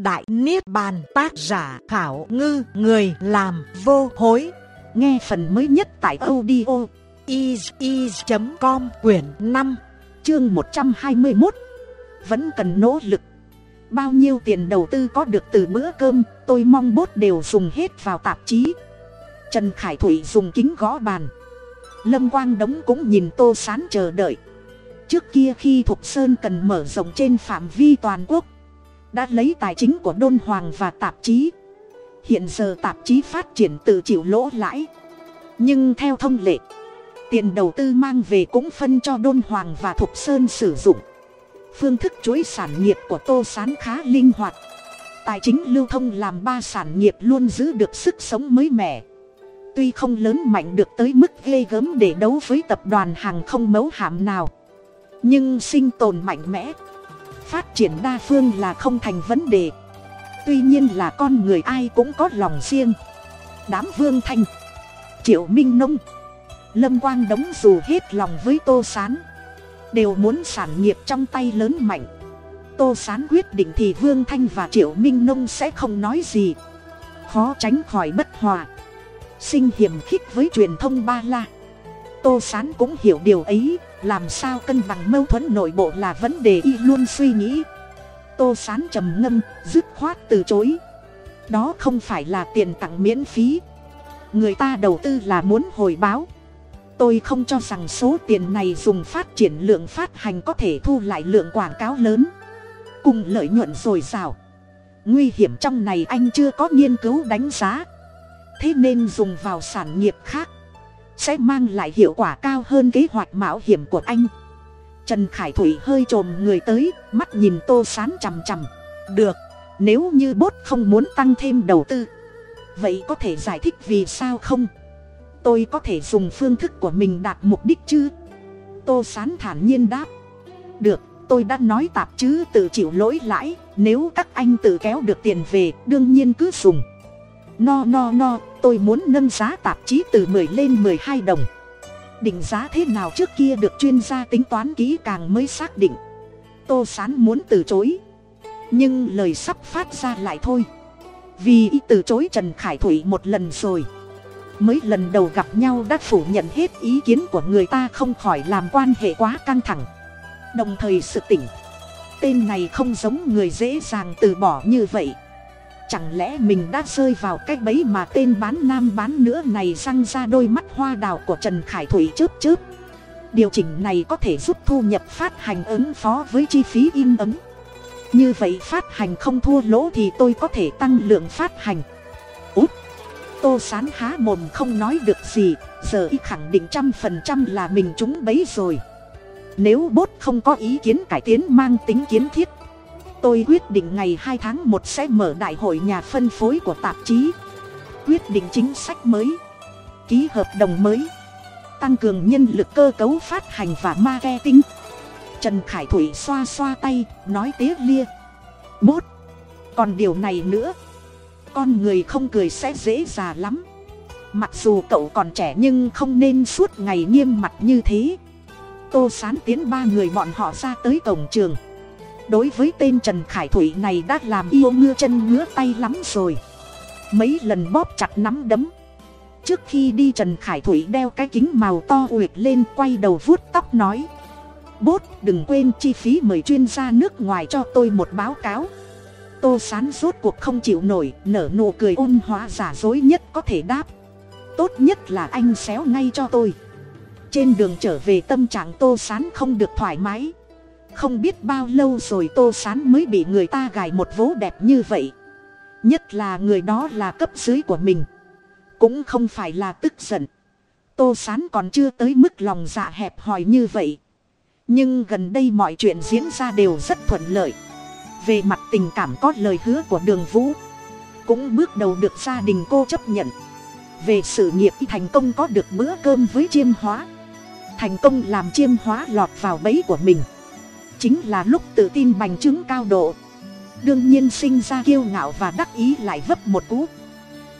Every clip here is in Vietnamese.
Đại Niết Bàn, tác giả khảo ngư, người làm vô hối. Nghe phần mới nhất tại audio is.com quyển 5 chương 121. Vẫn cần nỗ lực. Bao nhiêu tiền đầu tư có được từ bữa cơm, tôi mong bốt đều dùng hết vào tạp chí. Trần Khải Thủy dùng kính gõ bàn. Lâm Quang Đống cũng nhìn tô sán chờ đợi. Trước kia khi Thục Sơn cần mở rộng trên phạm vi toàn quốc đã lấy tài chính của đôn hoàng và tạp chí. Hiện giờ tạp chí phát triển tự chịu lỗ lãi. Nhưng theo thông lệ, tiền đầu tư mang về cũng phân cho đôn hoàng và thục sơn sử dụng. Phương thức chuỗi sản nghiệp của tô Sán khá linh hoạt. Tài chính lưu thông làm ba sản nghiệp luôn giữ được sức sống mới mẻ. Tuy không lớn mạnh được tới mức ghê gớm để đấu với tập đoàn hàng không mấu hạm nào, nhưng sinh tồn mạnh mẽ phát triển đa phương là không thành vấn đề. Tuy nhiên là con người ai cũng có lòng riêng. Đám vương thanh, triệu minh nông, lâm quang đống dù hết lòng với tô s á n đều muốn sản nghiệp trong tay lớn mạnh. Tô s á n quyết định thì vương thanh và triệu minh nông sẽ không nói gì. Khó tránh khỏi bất hòa. Sinh hiểm khích với truyền thông ba la. Tô s á n cũng hiểu điều ấy làm sao cân bằng mâu thuẫn nội bộ là vấn đề y luôn suy nghĩ. Tô sán trầm ngâm, dứt khoát từ chối. Đó không phải là tiền tặng miễn phí. Người ta đầu tư là muốn hồi báo. Tôi không cho rằng số tiền này dùng phát triển lượng phát hành có thể thu lại lượng quảng cáo lớn. Cùng lợi nhuận dồi dào. Nguy hiểm trong này anh chưa có nghiên cứu đánh giá. Thế nên dùng vào sản nghiệp khác sẽ mang lại hiệu quả cao hơn kế hoạch mạo hiểm của anh. Trần khải thủy hơi t người tới, mắt nhìn tô sán chằm chằm. Được, nếu như bốt không muốn tăng thêm đầu tư, vậy có thể giải thích vì sao không? Tôi có thể dùng phương thức của mình đạt mục đích chứ? Tô sán thản nhiên đáp. Được, tôi đã nói tạp chứ tự chịu lỗi lãi, nếu các anh tự kéo được tiền về, đương nhiên cứ dùng. No no no tôi muốn nâng giá tạp chí từ 10 lên 12 đồng. Định giá thế nào trước kia được chuyên gia tính toán kỹ càng mới xác định. Tô sán muốn từ chối. Nhưng lời sắp phát ra lại thôi. Vì y từ chối trần khải thủy một lần rồi. Mới lần đầu gặp nhau đã phủ nhận hết ý kiến của người ta không khỏi làm quan hệ quá căng thẳng. Đồng thời sự tỉnh. Tên này không giống người dễ dàng từ bỏ như vậy chẳng lẽ mình đã rơi vào cái bẫy mà tên bán nam bán nữa này răng ra đôi mắt hoa đào của trần khải thủy chớp chớp? Điều chỉnh này có thể giúp thu nhập phát hành ứng phó với chi phí in ấn như vậy phát hành không thua lỗ thì tôi có thể tăng lượng phát hành. Út tô sán há mồm không nói được gì, giờ y khẳng định trăm phần trăm là mình trúng bấy rồi. Nếu bốt không có ý kiến cải tiến mang tính kiến thiết tôi quyết định ngày hai tháng một sẽ mở đại hội nhà phân phối của tạp chí. Quyết định chính sách mới. Ký hợp đồng mới. Tăng cường nhân lực cơ cấu phát hành và marketing. Trần khải thủy xoa xoa tay, nói tía lia. Bốt còn điều này nữa. Con người không cười sẽ dễ già lắm. Mặc dù cậu còn trẻ nhưng không nên suốt ngày nghiêm mặt như thế. Tô sán tiến ba người bọn họ ra tới cổng trường đối với tên trần khải thủy này đã làm yêu ngưa chân ngứa tay lắm rồi. Mấy lần bóp chặt nắm đấm. Trước khi đi trần khải thủy đeo cái kính màu to uyệt lên quay đầu vuốt tóc nói. Bốt, đừng quên chi phí mời chuyên gia nước ngoài cho tôi một báo cáo. Tô sán rốt cuộc không chịu nổi, nở nụ cười ôn hóa giả dối nhất có thể đáp. Tốt nhất là anh xéo ngay cho tôi. Trên đường trở về tâm trạng tô sán không được thoải mái không biết bao lâu rồi tô sán mới bị người ta gài một vố đẹp như vậy. Nhất là người đó là cấp dưới của mình. Cũng không phải là tức giận. Tô sán còn chưa tới mức lòng dạ hẹp hòi như vậy. Nhưng gần đây mọi chuyện diễn ra đều rất thuận lợi. Về mặt tình cảm có lời hứa của đường vũ. Cũng bước đầu được gia đình cô chấp nhận. Về sự nghiệp thành công có được bữa cơm với chiêm hóa. Thành công làm chiêm hóa lọt vào bẫy của mình chính là lúc tự tin bành trướng cao độ. Đương nhiên sinh ra kiêu ngạo và đắc ý lại vấp một cú.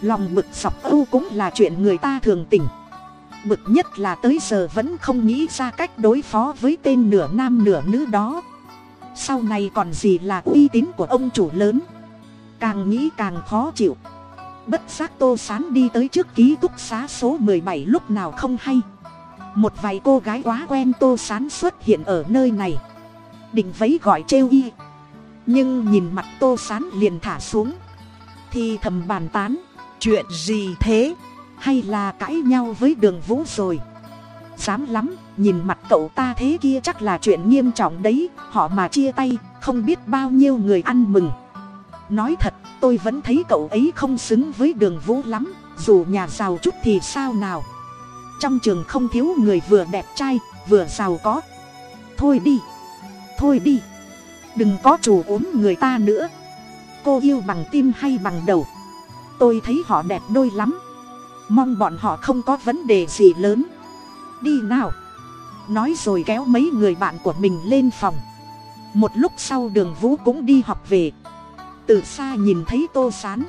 Lòng bực sọc âu cũng là chuyện người ta thường tình. Bực nhất là tới giờ vẫn không nghĩ ra cách đối phó với tên nửa nam nửa nữ đó. Sau này còn gì là uy tín của ông chủ lớn. Càng nghĩ càng khó chịu. Bất giác tô sán đi tới trước ký túc xá số mười bảy lúc nào không hay. Một vài cô gái quá quen tô sán xuất hiện ở nơi này định vấy gọi trêu y. Nhưng nhìn mặt tô sán liền thả xuống. Thì thầm bàn tán, chuyện gì thế? Hay là cãi nhau với đường vũ rồi? Dám lắm, nhìn mặt cậu ta thế kia chắc là chuyện nghiêm trọng đấy. Họ mà chia tay, không biết bao nhiêu người ăn mừng. Nói thật, tôi vẫn thấy cậu ấy không xứng với đường vũ lắm. Dù nhà giàu chút thì sao nào? Trong trường không thiếu người vừa đẹp trai, vừa giàu có. Thôi đi thôi đi. Đừng có chủ uống người ta nữa. Cô yêu bằng tim hay bằng đầu? Tôi thấy họ đẹp đôi lắm. Mong bọn họ không có vấn đề gì lớn. Đi nào. Nói rồi kéo mấy người bạn của mình lên phòng. Một lúc sau đường vũ cũng đi học về. Từ xa nhìn thấy tô sán.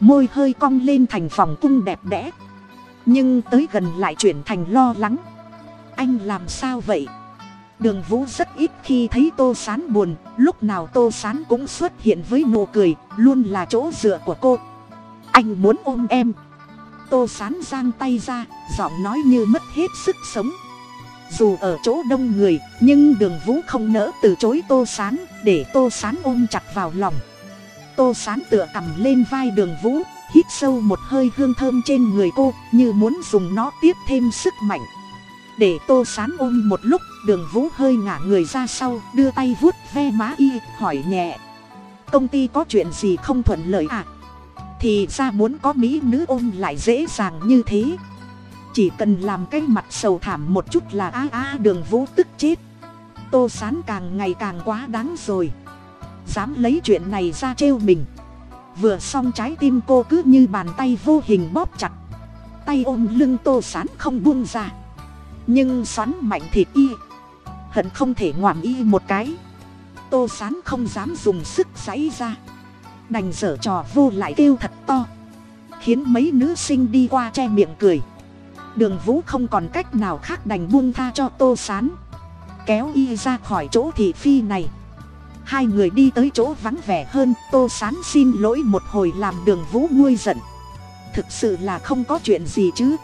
Môi hơi cong lên thành phòng cung đẹp đẽ. Nhưng tới gần lại chuyển thành lo lắng. Anh làm sao vậy? Đường vũ rất ít khi thấy tô sán buồn, lúc nào tô sán cũng xuất hiện với nụ cười, luôn là chỗ dựa của cô. Anh muốn ôm em. Tô sán giang tay ra, giọng nói như mất hết sức sống. Dù ở chỗ đông người, nhưng đường vũ không nỡ từ chối tô sán, để tô sán ôm chặt vào lòng. Tô sán tựa cầm lên vai đường vũ, hít sâu một hơi hương thơm trên người cô, như muốn dùng nó tiếp thêm sức mạnh. Để tô sán ôm một lúc đường vũ hơi ngả người ra sau, đưa tay vuốt ve má y, hỏi nhẹ. Công ty có chuyện gì không thuận lợi à? Thì ra muốn có mỹ nữ ôm lại dễ dàng như thế. Chỉ cần làm cái mặt sầu thảm một chút là a a, đường vũ tức chết. Tô sán càng ngày càng quá đáng rồi. Dám lấy chuyện này ra trêu mình. Vừa xong trái tim cô cứ như bàn tay vô hình bóp chặt. Tay ôm lưng tô sán không buông ra. Nhưng xoắn mạnh thịt y hận không thể ngoảm y một cái. Tô sán không dám dùng sức giãy ra. Đành dở trò vô lại kêu thật to. Khiến mấy nữ sinh đi qua che miệng cười. Đường vũ không còn cách nào khác đành buông tha cho tô sán. Kéo y ra khỏi chỗ thị phi này. Hai người đi tới chỗ vắng vẻ hơn, tô sán xin lỗi một hồi làm đường vũ nguôi giận. Thực sự là không có chuyện gì chứ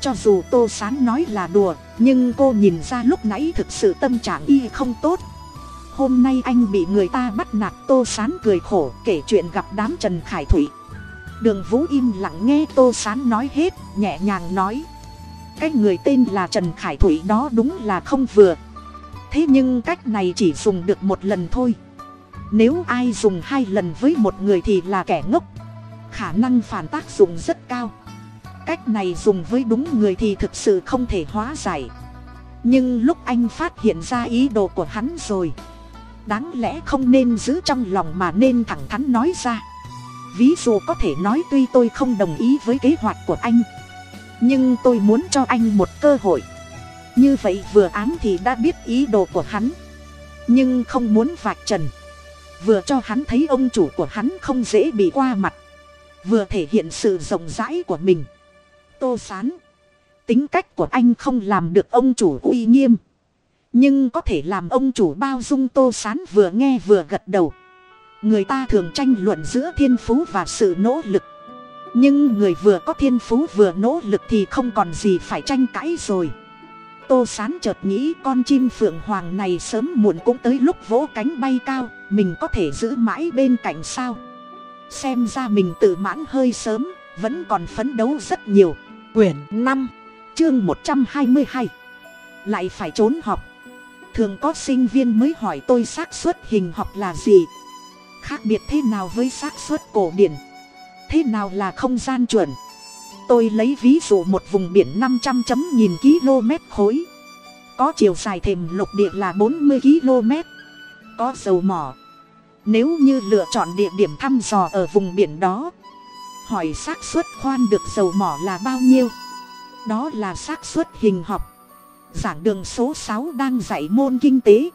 cho dù tô sán nói là đùa, nhưng cô nhìn ra lúc nãy thực sự tâm trạng y không tốt. Hôm nay anh bị người ta bắt nạt, tô sán cười khổ, kể chuyện gặp đám trần khải thủy đường vũ im lặng nghe tô sán nói hết, nhẹ nhàng nói. Cái người tên là trần khải thủy đó đúng là không vừa. Thế nhưng cách này chỉ dùng được một lần thôi. Nếu ai dùng hai lần với một người thì là kẻ ngốc. Khả năng phản tác dụng rất cao cách này dùng với đúng người thì thực sự không thể hóa giải. Nhưng lúc anh phát hiện ra ý đồ của hắn rồi, đáng lẽ không nên giữ trong lòng mà nên thẳng thắn nói ra. Ví dụ có thể nói tuy tôi không đồng ý với kế hoạch của anh, nhưng tôi muốn cho anh một cơ hội. Như vậy vừa ám thì đã biết ý đồ của hắn, nhưng không muốn vạch trần. Vừa cho hắn thấy ông chủ của hắn không dễ bị qua mặt, vừa thể hiện sự rộng rãi của mình tô sán. Tính cách của anh không làm được ông chủ uy nghiêm. Nhưng có thể làm ông chủ bao dung tô sán vừa nghe vừa gật đầu. Người ta thường tranh luận giữa thiên phú và sự nỗ lực. Nhưng người vừa có thiên phú vừa nỗ lực thì không còn gì phải tranh cãi rồi. Tô sán chợt nghĩ con chim phượng hoàng này sớm muộn cũng tới lúc vỗ cánh bay cao, mình có thể giữ mãi bên cạnh sao? Xem ra mình tự mãn hơi sớm, vẫn còn phấn đấu rất nhiều quyển năm, chương một trăm hai mươi hai. Lại phải trốn học. Thường có sinh viên mới hỏi tôi xác suất hình học là gì. Khác biệt thế nào với xác suất cổ điển? Thế nào là không gian chuẩn? Tôi lấy ví dụ một vùng biển năm trăm chấm nghìn km khối. Có chiều dài thềm lục địa là bốn mươi km có dầu mỏ. Nếu như lựa chọn địa điểm thăm dò ở vùng biển đó hỏi xác suất khoan được dầu mỏ là bao nhiêu. Đó là xác suất hình học. Giảng đường số sáu đang dạy môn kinh tế.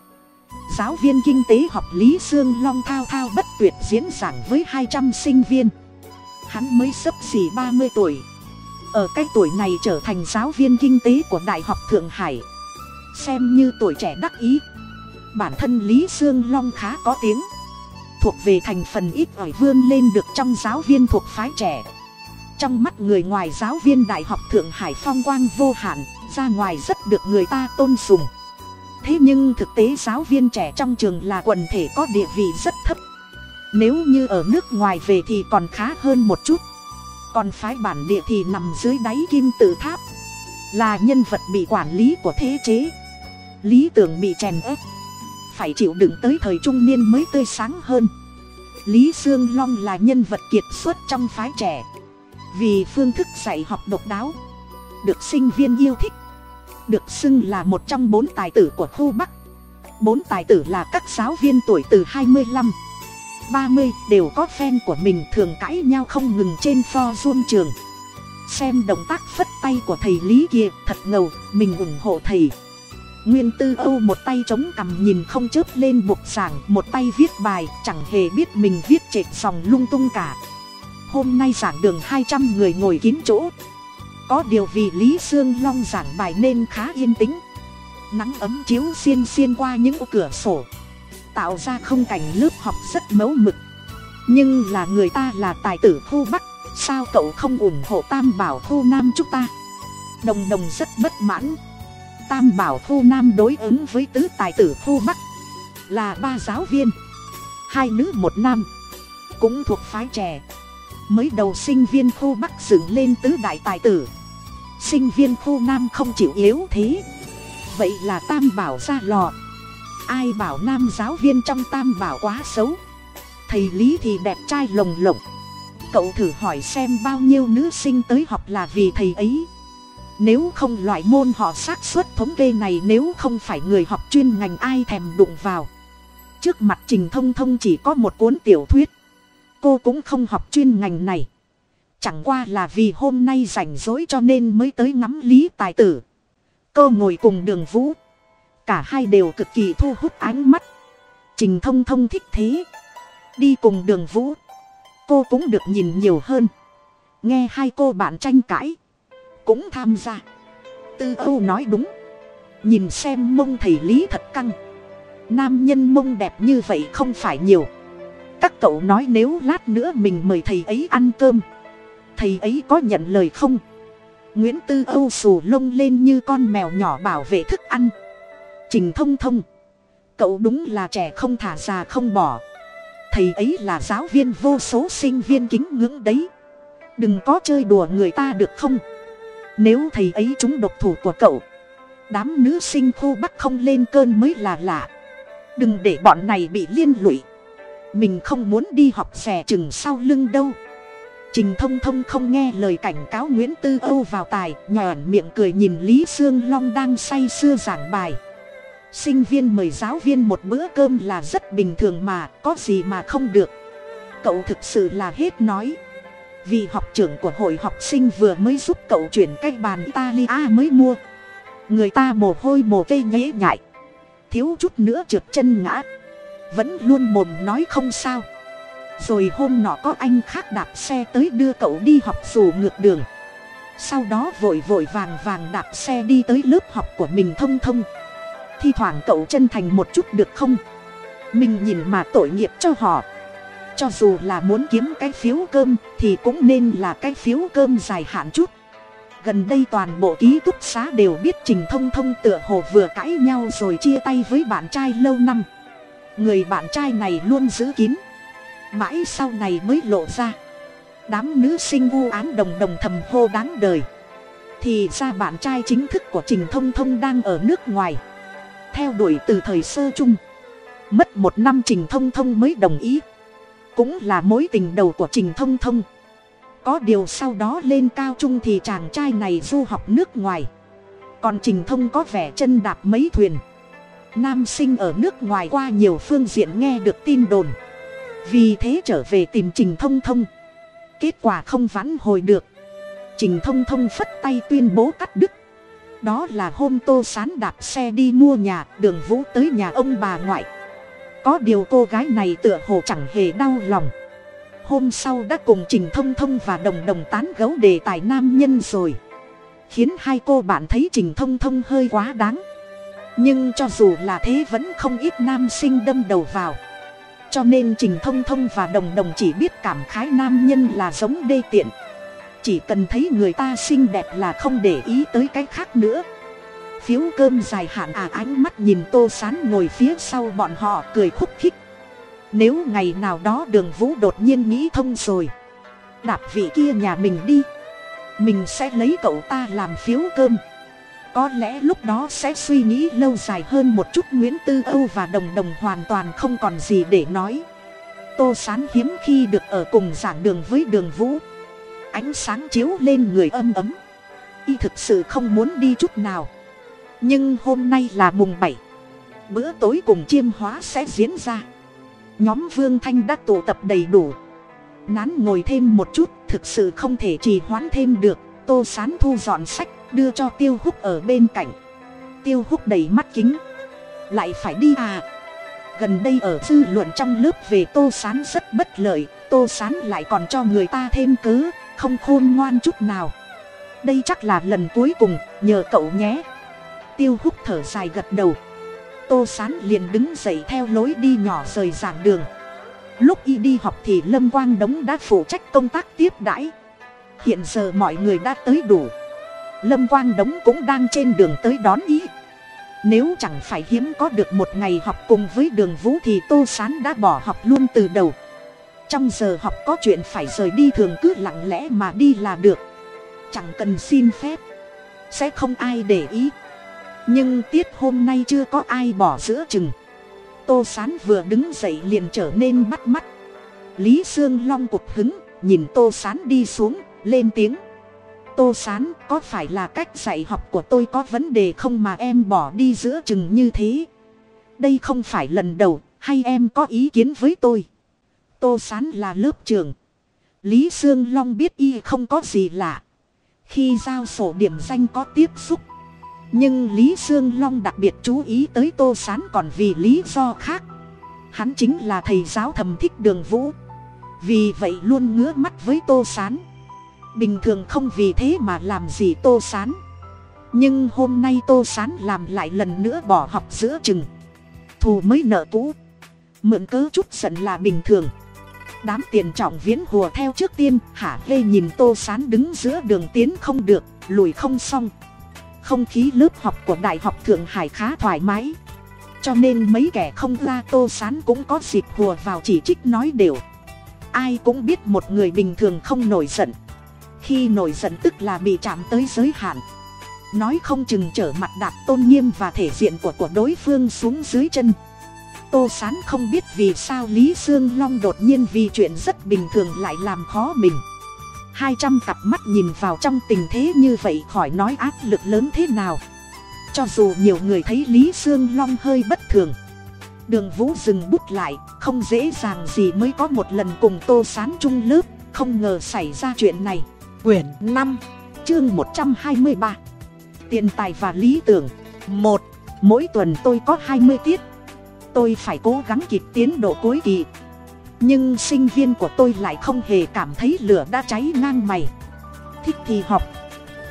Giáo viên kinh tế học lý sương long thao thao bất tuyệt diễn giảng với hai trăm sinh viên. Hắn mới sấp xỉ ba mươi tuổi. Ở cái tuổi này trở thành giáo viên kinh tế của đại học thượng hải. Xem như tuổi trẻ đắc ý. Bản thân lý sương long khá có tiếng thuộc về thành phần ít ỏi vươn lên được trong giáo viên thuộc phái trẻ. Trong mắt người ngoài giáo viên đại học thượng hải phong quang vô hạn, ra ngoài rất được người ta tôn sùng. Thế nhưng thực tế giáo viên trẻ trong trường là quần thể có địa vị rất thấp. Nếu như ở nước ngoài về thì còn khá hơn một chút. Còn phái bản địa thì nằm dưới đáy kim tự tháp. Là nhân vật bị quản lý của thế chế. Lý tưởng bị chèn ép phải chịu đựng tới thời trung niên mới tươi sáng hơn. Lý sương long là nhân vật kiệt xuất trong phái trẻ. Vì phương thức dạy học độc đáo, được sinh viên yêu thích, được xưng là một trong bốn tài tử của khu bắc. Bốn tài tử là các giáo viên tuổi từ hai mươi năm ba mươi đều có fan của mình thường cãi nhau không ngừng trên forum trường. Xem động tác phất tay của thầy lý kia, thật ngầu, mình ủng hộ thầy nguyên tư âu một tay chống cằm nhìn không chớp lên bục giảng một tay viết bài, chẳng hề biết mình viết trệt dòng lung tung cả. Hôm nay giảng đường hai trăm người ngồi kín chỗ. Có điều vì lý sương long giảng bài nên khá yên tĩnh. Nắng ấm chiếu xiên xiên qua những cửa sổ. Tạo ra không cảnh lớp học rất mẫu mực. Nhưng là người ta là tài tử khu bắc, sao cậu không ủng hộ tam bảo khu nam chúng ta? Đồng đồng rất bất mãn tam bảo khu nam đối ứng với tứ tài tử khu bắc là ba giáo viên. Hai nữ một nam cũng thuộc phái trẻ. Mới đầu sinh viên khu bắc dựng lên tứ đại tài tử. Sinh viên khu nam không chịu yếu thế. Vậy là tam bảo ra lò. Ai bảo nam giáo viên trong tam bảo quá xấu? Thầy lý thì đẹp trai lồng lộng. Cậu thử hỏi xem bao nhiêu nữ sinh tới học là vì thầy ấy nếu không loại môn họ xác suất thống kê này nếu không phải người học chuyên ngành ai thèm đụng vào. Trước mặt trình thông thông chỉ có một cuốn tiểu thuyết. Cô cũng không học chuyên ngành này. Chẳng qua là vì hôm nay rảnh rỗi cho nên mới tới ngắm lý tài tử. Cô ngồi cùng đường vũ. Cả hai đều cực kỳ thu hút ánh mắt. Trình thông thông thích thế. Đi cùng đường vũ. Cô cũng được nhìn nhiều hơn. Nghe hai cô bạn tranh cãi cũng tham gia. Tư âu nói đúng. Nhìn xem mông thầy lý thật căng. Nam nhân mông đẹp như vậy không phải nhiều. Các cậu nói nếu lát nữa mình mời thầy ấy ăn cơm. Thầy ấy có nhận lời không? Nguyễn tư âu xù lông lên như con mèo nhỏ bảo vệ thức ăn. Trình thông thông. Cậu đúng là trẻ không thả già không bỏ. Thầy ấy là giáo viên vô số sinh viên kính ngưỡng đấy. Đừng có chơi đùa người ta được không? Nếu thầy ấy chúng độc thủ của cậu, đám nữ sinh khu bắc không lên cơn mới là lạ. Đừng để bọn này bị liên lụy. Mình không muốn đi học xẻ chừng sau lưng đâu. Trình thông thông không nghe lời cảnh cáo nguyễn tư âu vào tài nhòn miệng cười nhìn lý sương long đang say sưa giảng bài. Sinh viên mời giáo viên một bữa cơm là rất bình thường mà, có gì mà không được. Cậu thực sự là hết nói vì học trưởng của hội học sinh vừa mới giúp cậu chuyển cái bàn italia mới mua. Người ta mồ hôi mồ cây nhễ nhại. Thiếu chút nữa trượt chân ngã. Vẫn luôn mồm nói không sao. Rồi hôm nọ có anh khác đạp xe tới đưa cậu đi học dù ngược đường. Sau đó vội vội vàng vàng đạp xe đi tới lớp học của mình thông thông. Thi thoảng cậu chân thành một chút được không? Mình nhìn mà tội nghiệp cho họ cho dù là muốn kiếm cái phiếu cơm, thì cũng nên là cái phiếu cơm dài hạn chút. Gần đây toàn bộ ký túc xá đều biết trình thông thông tựa hồ vừa cãi nhau rồi chia tay với bạn trai lâu năm. Người bạn trai này luôn giữ kín. Mãi sau này mới lộ ra. Đám nữ sinh vu án đồng đồng thầm hô đáng đời. Thì ra bạn trai chính thức của trình thông thông đang ở nước ngoài. Theo đuổi từ thời sơ chung. Mất một năm trình thông thông mới đồng ý cũng là mối tình đầu của trình thông thông. Có điều sau đó lên cao trung thì chàng trai này du học nước ngoài. Còn trình thông có vẻ chân đạp mấy thuyền. Nam sinh ở nước ngoài qua nhiều phương diện nghe được tin đồn. Vì thế trở về tìm trình thông thông. Kết quả không vãn hồi được. Trình thông thông phất tay tuyên bố cắt đứt. Đó là hôm tô sán đạp xe đi mua nhà, đường vũ tới nhà ông bà ngoại có điều cô gái này tựa hồ chẳng hề đau lòng. Hôm sau đã cùng trình thông thông và đồng đồng tán gấu đề tài nam nhân rồi. Khiến hai cô bạn thấy trình thông thông hơi quá đáng. Nhưng cho dù là thế vẫn không ít nam sinh đâm đầu vào. Cho nên trình thông thông và đồng đồng chỉ biết cảm khái nam nhân là giống đê tiện. Chỉ cần thấy người ta xinh đẹp là không để ý tới cái khác nữa phiếu cơm dài hạn à ánh mắt nhìn tô sán ngồi phía sau bọn họ cười khúc khích. Nếu ngày nào đó đường vũ đột nhiên nghĩ thông rồi, đạp vị kia nhà mình đi. Mình sẽ lấy cậu ta làm phiếu cơm. Có lẽ lúc đó sẽ suy nghĩ lâu dài hơn một chút, nguyễn tư âu và đồng đồng hoàn toàn không còn gì để nói. Tô sán hiếm khi được ở cùng giảng đường với đường vũ. Ánh sáng chiếu lên người âm ấm. Y thực sự không muốn đi chút nào nhưng hôm nay là mùng bảy. Bữa tối cùng chiêm hóa sẽ diễn ra. Nhóm vương thanh đã tụ tập đầy đủ. Nán ngồi thêm một chút, thực sự không thể trì hoãn thêm được. Tô sán thu dọn sách, đưa cho tiêu húc ở bên cạnh. Tiêu húc đầy mắt kính. Lại phải đi à? Gần đây ở dư luận trong lớp về tô sán rất bất lợi. Tô sán lại còn cho người ta thêm cớ, không khôn ngoan chút nào. Đây chắc là lần cuối cùng, nhờ cậu nhé tiêu húc thở dài gật đầu. Tô sán liền đứng dậy theo lối đi nhỏ rời giảng đường. Lúc y đi học thì lâm quang đống đã phụ trách công tác tiếp đãi. Hiện giờ mọi người đã tới đủ. Lâm quang đống cũng đang trên đường tới đón y. nếu chẳng phải hiếm có được một ngày học cùng với đường vũ thì tô sán đã bỏ học luôn từ đầu. Trong giờ học có chuyện phải rời đi thường cứ lặng lẽ mà đi là được. Chẳng cần xin phép. Sẽ không ai để ý nhưng tiết hôm nay chưa có ai bỏ giữa chừng. Tô sán vừa đứng dậy liền trở nên bắt mắt. Lý sương long cục hứng, nhìn tô sán đi xuống, lên tiếng. Tô sán, có phải là cách dạy học của tôi có vấn đề không mà em bỏ đi giữa chừng như thế? Đây không phải lần đầu, hay em có ý kiến với tôi? Tô sán là lớp trường lý sương long biết y không có gì lạ. Khi giao sổ điểm danh có tiếp xúc nhưng lý sương long đặc biệt chú ý tới tô sán còn vì lý do khác. Hắn chính là thầy giáo thầm thích đường vũ. Vì vậy luôn ngứa mắt với tô sán. Bình thường không vì thế mà làm gì tô sán. Nhưng hôm nay tô sán làm lại lần nữa bỏ học giữa chừng. Thù mới nợ cũ. Mượn cớ chút giận là bình thường. Đám tiền trọng viễn hùa theo trước tiên, hả hê nhìn tô sán đứng giữa đường tiến không được, lùi không xong không khí lớp học của đại học thượng hải khá thoải mái. Cho nên mấy kẻ không ra tô sán cũng có dịp hùa vào chỉ trích nói đều. Ai cũng biết một người bình thường không nổi giận. Khi nổi giận tức là bị chạm tới giới hạn. Nói không chừng trở mặt đạp tôn nghiêm và thể diện của của đối phương xuống dưới chân. Tô sán không biết vì sao lý sương long đột nhiên vì chuyện rất bình thường lại làm khó mình hai trăm cặp mắt nhìn vào trong tình thế như vậy khỏi nói áp lực lớn thế nào. Cho dù nhiều người thấy lý sương long hơi bất thường. Đường vũ dừng bút lại không dễ dàng gì mới có một lần cùng tô sán chung lớp không ngờ xảy ra chuyện này. Quyển năm chương một trăm hai mươi ba. Tiền tài và lý tưởng. Một mỗi tuần tôi có hai mươi tiết. Tôi phải cố gắng kịp tiến độ cuối kỳ nhưng sinh viên của tôi lại không hề cảm thấy lửa đã cháy ngang mày. Thích thì học,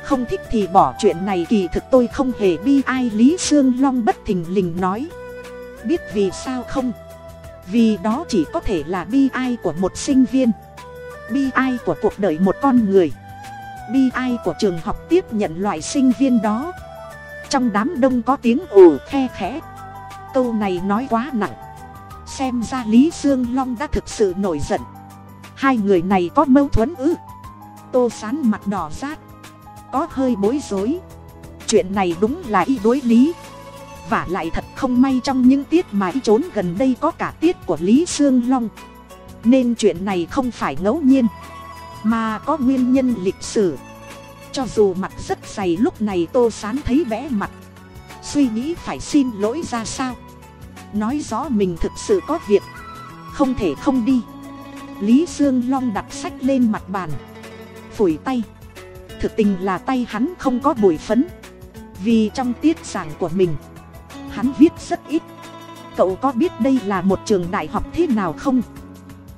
không thích thì bỏ chuyện này kỳ thực tôi không hề bi ai. Lý sương long bất thình lình nói, biết vì sao không? Vì đó chỉ có thể là bi ai của một sinh viên, bi ai của cuộc đời một con người, bi ai của trường học tiếp nhận loại sinh viên đó. Trong đám đông có tiếng ồ khe khẽ. Câu này nói quá nặng xem ra lý sương long đã thực sự nổi giận. Hai người này có mâu thuẫn ư? Tô sán mặt đỏ rát. Có hơi bối rối. Chuyện này đúng là y đối lý. Và lại thật không may trong những tiết mà y trốn gần đây có cả tiết của lý sương long. Nên chuyện này không phải ngẫu nhiên, mà có nguyên nhân lịch sử. Cho dù mặt rất dày lúc này tô sán thấy vẽ mặt, suy nghĩ phải xin lỗi ra sao? Nói rõ mình thực sự có việc. Không thể không đi. Lý sương long đặt sách lên mặt bàn. Phủi tay. Thực tình là tay hắn không có bụi phấn. Vì trong tiết giảng của mình, hắn viết rất ít. Cậu có biết đây là một trường đại học thế nào không?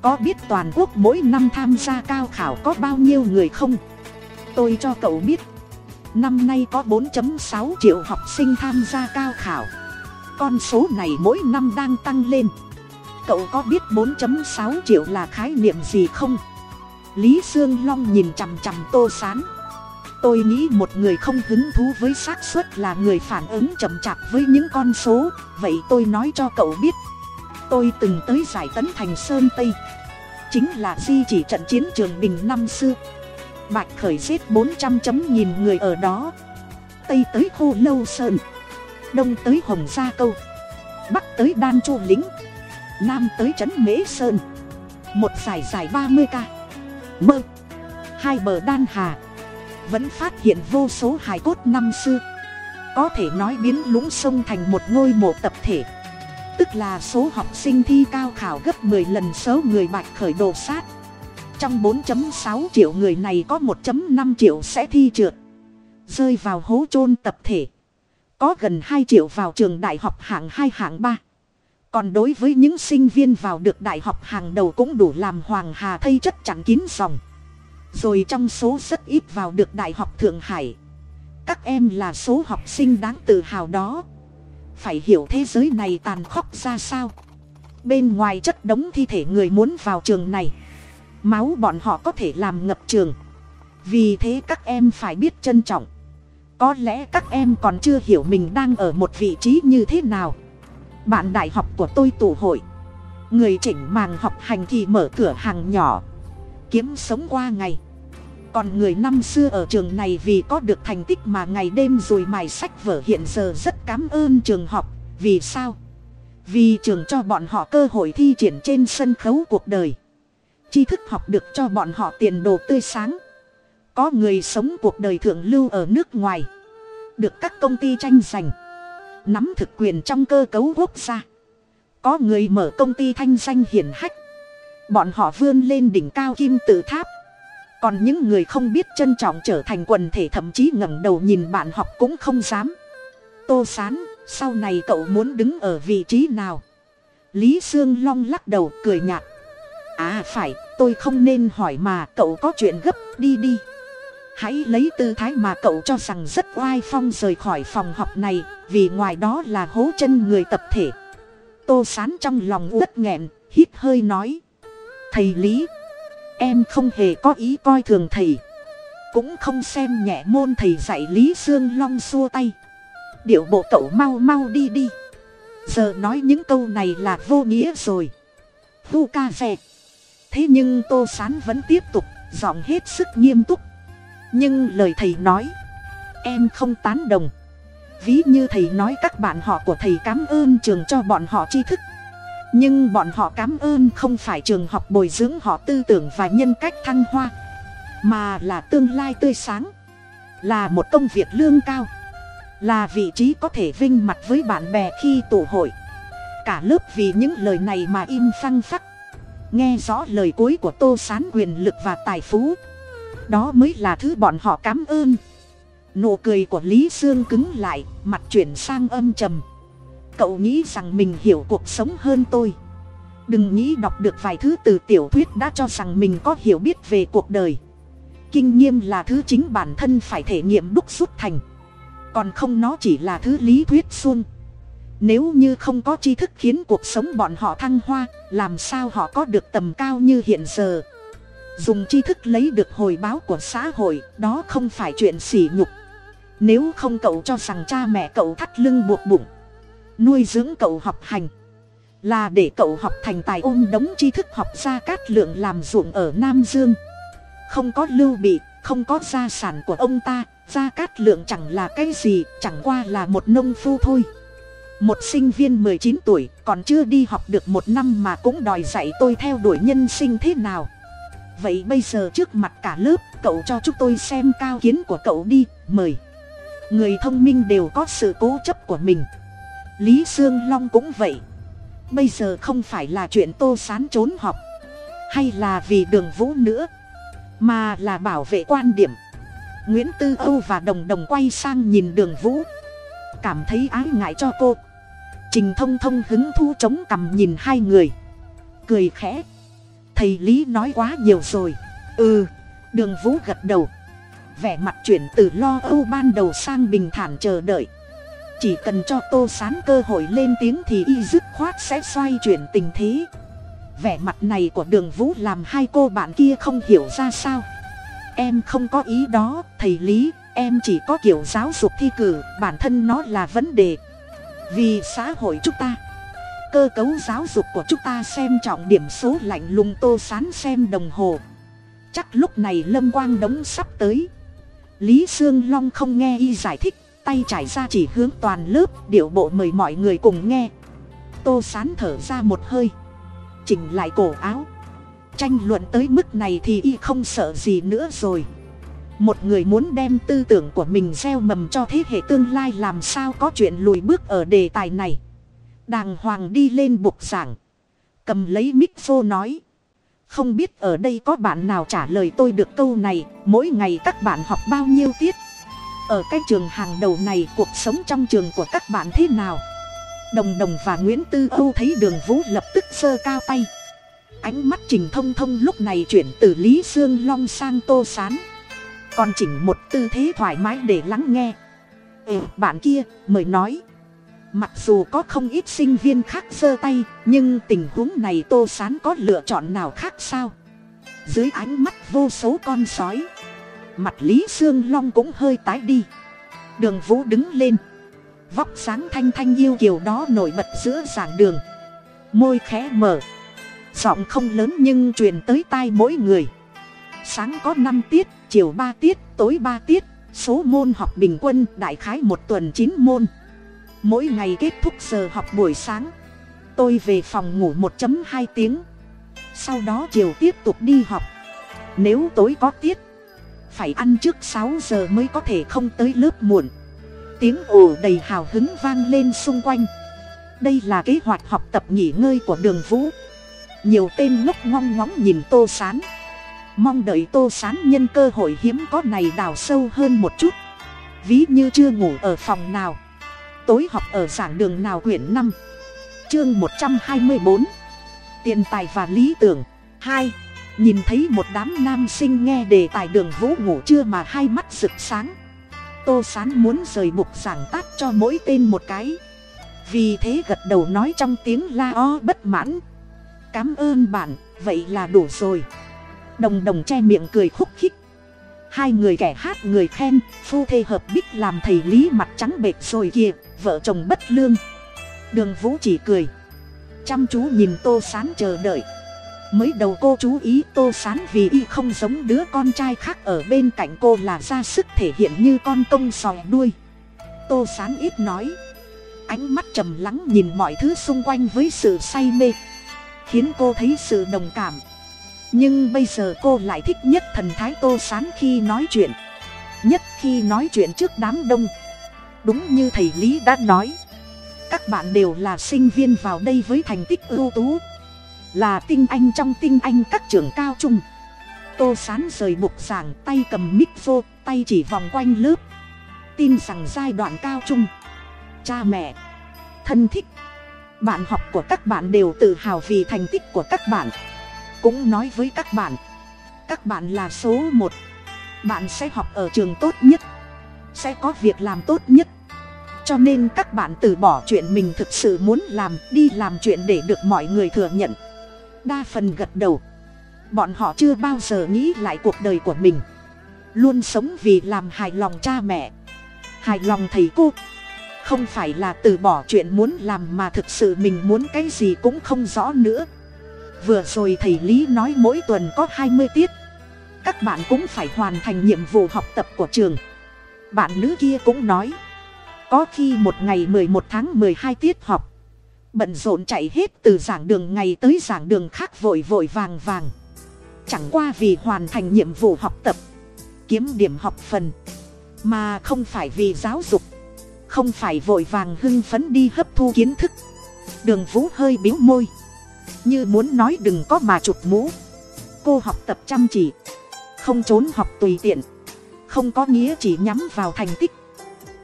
Có biết toàn quốc mỗi năm tham gia cao khảo có bao nhiêu người không? Tôi cho cậu biết. Năm nay có 4.6 triệu học sinh tham gia cao khảo con số này mỗi năm đang tăng lên. Cậu có biết 4.6 triệu là khái niệm gì không? Lý sương long nhìn chằm chằm tô sán. Tôi nghĩ một người không hứng thú với xác suất là người phản ứng chậm chạp với những con số. Vậy tôi nói cho cậu biết. Tôi từng tới giải tấn thành sơn tây. Chính là di chỉ trận chiến trường bình năm xưa bạch khởi giết bốn trăm chấm nghìn người ở đó. Tây tới khô lâu sơn đông tới hồng gia câu, bắc tới đan chu lính, nam tới trấn mễ sơn. Một giải dài ba mươi ca. Mơ. Hai bờ đan hà. Vẫn phát hiện vô số hài cốt năm xưa. Có thể nói biến lũng sông thành một ngôi mộ tập thể. Tức là số học sinh thi cao khảo gấp 10 lần số người bạch khởi đồ sát. Trong 4.6 triệu người này có 1.5 triệu sẽ thi trượt. Rơi vào hố chôn tập thể có gần 2 triệu vào trường đại học hạng 2 hạng 3 còn đối với những sinh viên vào được đại học hàng đầu cũng đủ làm hoàng hà thây chất chẳng kín dòng. Rồi trong số rất ít vào được đại học thượng hải, các em là số học sinh đáng tự hào đó. Phải hiểu thế giới này tàn khốc ra sao? Bên ngoài chất đống thi thể người muốn vào trường này, máu bọn họ có thể làm ngập trường. Vì thế các em phải biết trân trọng có lẽ các em còn chưa hiểu mình đang ở một vị trí như thế nào. Bạn đại học của tôi tụ hội. Người chỉnh màng học hành thì mở cửa hàng nhỏ. Kiếm sống qua ngày. Còn người năm xưa ở trường này vì có được thành tích mà ngày đêm rồi mài sách vở hiện giờ rất cảm ơn trường học. Vì sao? Vì trường cho bọn họ cơ hội thi triển trên sân khấu cuộc đời. Tri thức học được cho bọn họ tiền đồ tươi sáng có người sống cuộc đời thượng lưu ở nước ngoài. Được các công ty tranh giành. Nắm thực quyền trong cơ cấu quốc gia. Có người mở công ty thanh danh hiển hách. Bọn họ vươn lên đỉnh cao kim tự tháp. Còn những người không biết trân trọng trở thành quần thể thậm chí ngẩng đầu nhìn bạn học cũng không dám. Tô sán, sau này cậu muốn đứng ở vị trí nào? Lý sương long lắc đầu, cười nhạt. À phải, tôi không nên hỏi mà, cậu có chuyện gấp, đi đi hãy lấy tư thái mà cậu cho rằng rất oai phong rời khỏi phòng học này, vì ngoài đó là hố chân người tập thể. Tô sán trong lòng uất nghẹn, hít hơi nói. Thầy lý, em không hề có ý coi thường thầy. Cũng không xem nhẹ môn thầy dạy lý sương long xua tay. Điệu bộ cậu mau mau đi đi. Giờ nói những câu này là vô nghĩa rồi. Vu ca dè. Thế nhưng tô sán vẫn tiếp tục, giọng hết sức nghiêm túc nhưng lời thầy nói, em không tán đồng. Ví như thầy nói các bạn họ của thầy cảm ơn trường cho bọn họ tri thức. Nhưng bọn họ cảm ơn không phải trường học bồi dưỡng họ tư tưởng và nhân cách thăng hoa, mà là tương lai tươi sáng, là một công việc lương cao, là vị trí có thể vinh mặt với bạn bè khi tụ hội. Cả lớp vì những lời này mà im phăng phắc. Nghe rõ lời cuối của tô sán quyền lực và tài phú đó mới là thứ bọn họ cám ơn. Nụ cười của lý sương cứng lại, mặt chuyển sang âm trầm. Cậu nghĩ rằng mình hiểu cuộc sống hơn tôi. Đừng nghĩ đọc được vài thứ từ tiểu thuyết đã cho rằng mình có hiểu biết về cuộc đời. Kinh nghiệm là thứ chính bản thân phải thể nghiệm đúc rút thành. Còn không nó chỉ là thứ lý thuyết xuông nếu như không có tri thức khiến cuộc sống bọn họ thăng hoa, làm sao họ có được tầm cao như hiện giờ? Dùng tri thức lấy được hồi báo của xã hội, đó không phải chuyện sỉ nhục. Nếu không cậu cho rằng cha mẹ cậu thắt lưng buộc bụng, nuôi dưỡng cậu học hành, là để cậu học thành tài ôm đống tri thức học ra cát lượng làm ruộng ở nam dương. Không có lưu bị, không có gia sản của ông ta, gia cát lượng chẳng là cái gì, chẳng qua là một nông phu thôi. Một sinh viên mười chín tuổi còn chưa đi học được một năm mà cũng đòi dạy tôi theo đuổi nhân sinh thế nào vậy bây giờ trước mặt cả lớp, cậu cho chúng tôi xem cao kiến của cậu đi, mời. Người thông minh đều có sự cố chấp của mình. Lý sương long cũng vậy. Bây giờ không phải là chuyện tô sán trốn học hay là vì đường vũ nữa, mà là bảo vệ quan điểm. Nguyễn tư âu và đồng đồng quay sang nhìn đường vũ. Cảm thấy ái ngại cho cô. Trình thông thông hứng thu chống cằm nhìn hai người. Cười khẽ thầy lý nói quá nhiều rồi. Ừ đường vũ gật đầu. Vẻ mặt chuyển từ lo âu ban đầu sang bình thản chờ đợi. Chỉ cần cho tô sán cơ hội lên tiếng thì y dứt khoát sẽ xoay chuyển tình thế. Vẻ mặt này của đường vũ làm hai cô bạn kia không hiểu ra sao. Em không có ý đó, thầy lý, em chỉ có kiểu giáo dục thi cử, bản thân nó là vấn đề. Vì xã hội chúng ta cơ cấu giáo dục của chúng ta xem trọng điểm số lạnh lùng tô sán xem đồng hồ. Chắc lúc này lâm quang đống sắp tới. Lý sương long không nghe y giải thích, tay trải ra chỉ hướng toàn lớp, điệu bộ mời mọi người cùng nghe. Tô sán thở ra một hơi, chỉnh lại cổ áo. Tranh luận tới mức này thì y không sợ gì nữa rồi. Một người muốn đem tư tưởng của mình gieo mầm cho thế hệ tương lai làm sao có chuyện lùi bước ở đề tài này đàng hoàng đi lên bục giảng. Cầm lấy mic phô nói. Không biết ở đây có bạn nào trả lời tôi được câu này, mỗi ngày các bạn học bao nhiêu tiết? Ở cái trường hàng đầu này, cuộc sống trong trường của các bạn thế nào? Đồng đồng và nguyễn tư âu thấy đường vũ lập tức sơ cao tay. Ánh mắt trình thông thông lúc này chuyển từ lý sương long sang tô sán. Còn chỉnh một tư thế thoải mái để lắng nghe. Ừ bạn kia, mời nói mặc dù có không ít sinh viên khác giơ tay, nhưng tình huống này tô sán có lựa chọn nào khác sao? Dưới ánh mắt vô số con sói, mặt lý sương long cũng hơi tái đi. Đường vũ đứng lên, vóc sáng thanh thanh yêu kiều đó nổi bật giữa giảng đường. Môi khẽ mở, giọng không lớn nhưng truyền tới tai mỗi người. Sáng có năm tiết, chiều ba tiết, tối ba tiết, số môn học bình quân đại khái một tuần chín môn mỗi ngày kết thúc giờ học buổi sáng. Tôi về phòng ngủ một hai tiếng. Sau đó chiều tiếp tục đi học. Nếu tối có tiết, phải ăn trước sáu giờ mới có thể không tới lớp muộn. Tiếng ồ đầy hào hứng vang lên xung quanh. Đây là kế hoạch học tập nghỉ ngơi của đường vũ. Nhiều tên ngốc ngong ngóng nhìn tô sán. Mong đợi tô sán nhân cơ hội hiếm có này đào sâu hơn một chút. Ví như chưa ngủ ở phòng nào tối học ở giảng đường nào quyển năm? Chương một trăm hai mươi bốn. Tiền tài và lý tưởng. Hai. Nhìn thấy một đám nam sinh nghe đề tài đường vũ ngủ trưa mà hai mắt rực sáng. Tô sán muốn rời bục giảng tát cho mỗi tên một cái. Vì thế gật đầu nói trong tiếng la o bất mãn. Cám ơn bạn, vậy là đủ rồi. Đồng đồng che miệng cười khúc khích hai người kẻ hát người khen, phu thê hợp bích làm thầy lý mặt trắng bệch rồi kìa, vợ chồng bất lương. Đường vũ chỉ cười. Chăm chú nhìn tô sán chờ đợi. Mới đầu cô chú ý tô sán vì y không giống đứa con trai khác ở bên cạnh cô là ra sức thể hiện như con công sòi đuôi. Tô sán ít nói. Ánh mắt trầm lắng nhìn mọi thứ xung quanh với sự say mê, khiến cô thấy sự đồng cảm nhưng bây giờ cô lại thích nhất thần thái tô sán khi nói chuyện. Nhất khi nói chuyện trước đám đông. Đúng như thầy lý đã nói. Các bạn đều là sinh viên vào đây với thành tích ưu tú. Là tinh anh trong tinh anh các trường cao trung. Tô sán rời bục giảng tay cầm mic vô tay chỉ vòng quanh lớp. Tin rằng giai đoạn cao trung. Cha mẹ, thân thích, bạn học của các bạn đều tự hào vì thành tích của các bạn cũng nói với các bạn. Các bạn là số một. Bạn sẽ học ở trường tốt nhất. Sẽ có việc làm tốt nhất. Cho nên các bạn từ bỏ chuyện mình thực sự muốn làm, đi làm chuyện để được mọi người thừa nhận. Đa phần gật đầu. Bọn họ chưa bao giờ nghĩ lại cuộc đời của mình. Luôn sống vì làm hài lòng cha mẹ, hài lòng thầy cô. Không phải là từ bỏ chuyện muốn làm mà thực sự mình muốn cái gì cũng không rõ nữa vừa rồi thầy lý nói mỗi tuần có hai mươi tiết. Các bạn cũng phải hoàn thành nhiệm vụ học tập của trường. Bạn nữ kia cũng nói, có khi một ngày mười một tháng mười hai tiết học. Bận rộn chạy hết từ giảng đường ngày tới giảng đường khác vội vội vàng vàng. Chẳng qua vì hoàn thành nhiệm vụ học tập, kiếm điểm học phần, mà không phải vì giáo dục, không phải vội vàng hưng phấn đi hấp thu kiến thức. Đường vũ hơi biếu môi như muốn nói đừng có mà chụp mũ. Cô học tập chăm chỉ. Không trốn học tùy tiện. Không có nghĩa chỉ nhắm vào thành tích.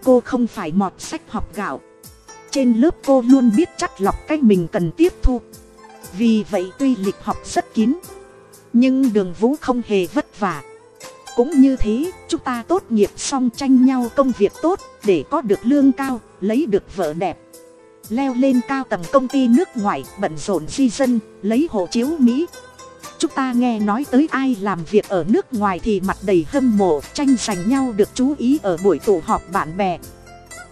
Cô không phải mọt sách học gạo. Trên lớp cô luôn biết chắc lọc cái mình cần tiếp thu. Vì vậy tuy lịch học rất kín, nhưng đường vũ không hề vất vả. Cũng như thế, chúng ta tốt nghiệp xong tranh nhau công việc tốt, để có được lương cao, lấy được vợ đẹp leo lên cao tầng công ty nước ngoài, bận rộn di dân, lấy hộ chiếu mỹ. Chúng ta nghe nói tới ai làm việc ở nước ngoài thì mặt đầy hâm mộ, tranh giành nhau được chú ý ở buổi tụ họp bạn bè.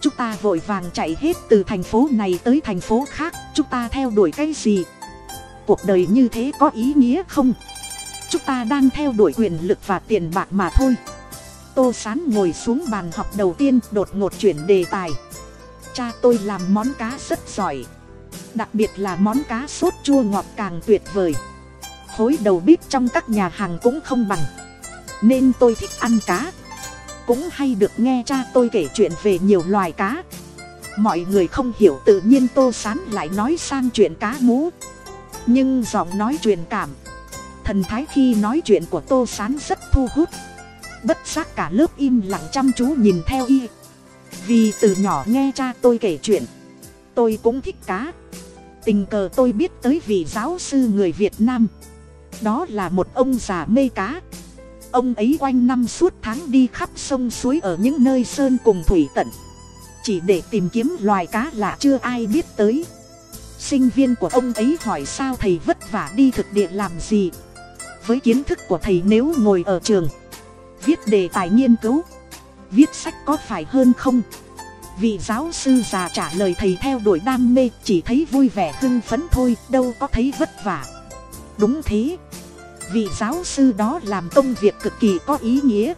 Chúng ta vội vàng chạy hết từ thành phố này tới thành phố khác, chúng ta theo đuổi cái gì? Cuộc đời như thế có ý nghĩa không? Chúng ta đang theo đuổi quyền lực và tiền bạc mà thôi. Tô sán ngồi xuống bàn học đầu tiên, đột ngột chuyển đề tài cha tôi làm món cá rất giỏi. Đặc biệt là món cá sốt chua ngọt càng tuyệt vời. Khối đầu bếp trong các nhà hàng cũng không bằng. Nên tôi thích ăn cá. Cũng hay được nghe cha tôi kể chuyện về nhiều loài cá. Mọi người không hiểu tự nhiên tô sán lại nói sang chuyện cá mú. Nhưng giọng nói truyền cảm, thần thái khi nói chuyện của tô sán rất thu hút. Bất giác cả lớp im lặng chăm chú nhìn theo y vì từ nhỏ nghe cha tôi kể chuyện, tôi cũng thích cá. Tình cờ tôi biết tới vị giáo sư người việt nam. Đó là một ông già mê cá. Ông ấy quanh năm suốt tháng đi khắp sông suối ở những nơi sơn cùng thủy tận. Chỉ để tìm kiếm loài cá lạ chưa ai biết tới. Sinh viên của ông ấy hỏi sao thầy vất vả đi thực địa làm gì. Với kiến thức của thầy nếu ngồi ở trường, viết đề tài nghiên cứu viết sách có phải hơn không? Vị giáo sư già trả lời thầy theo đuổi đam mê, chỉ thấy vui vẻ hưng phấn thôi, đâu có thấy vất vả. Đúng thế. Vị giáo sư đó làm công việc cực kỳ có ý nghĩa,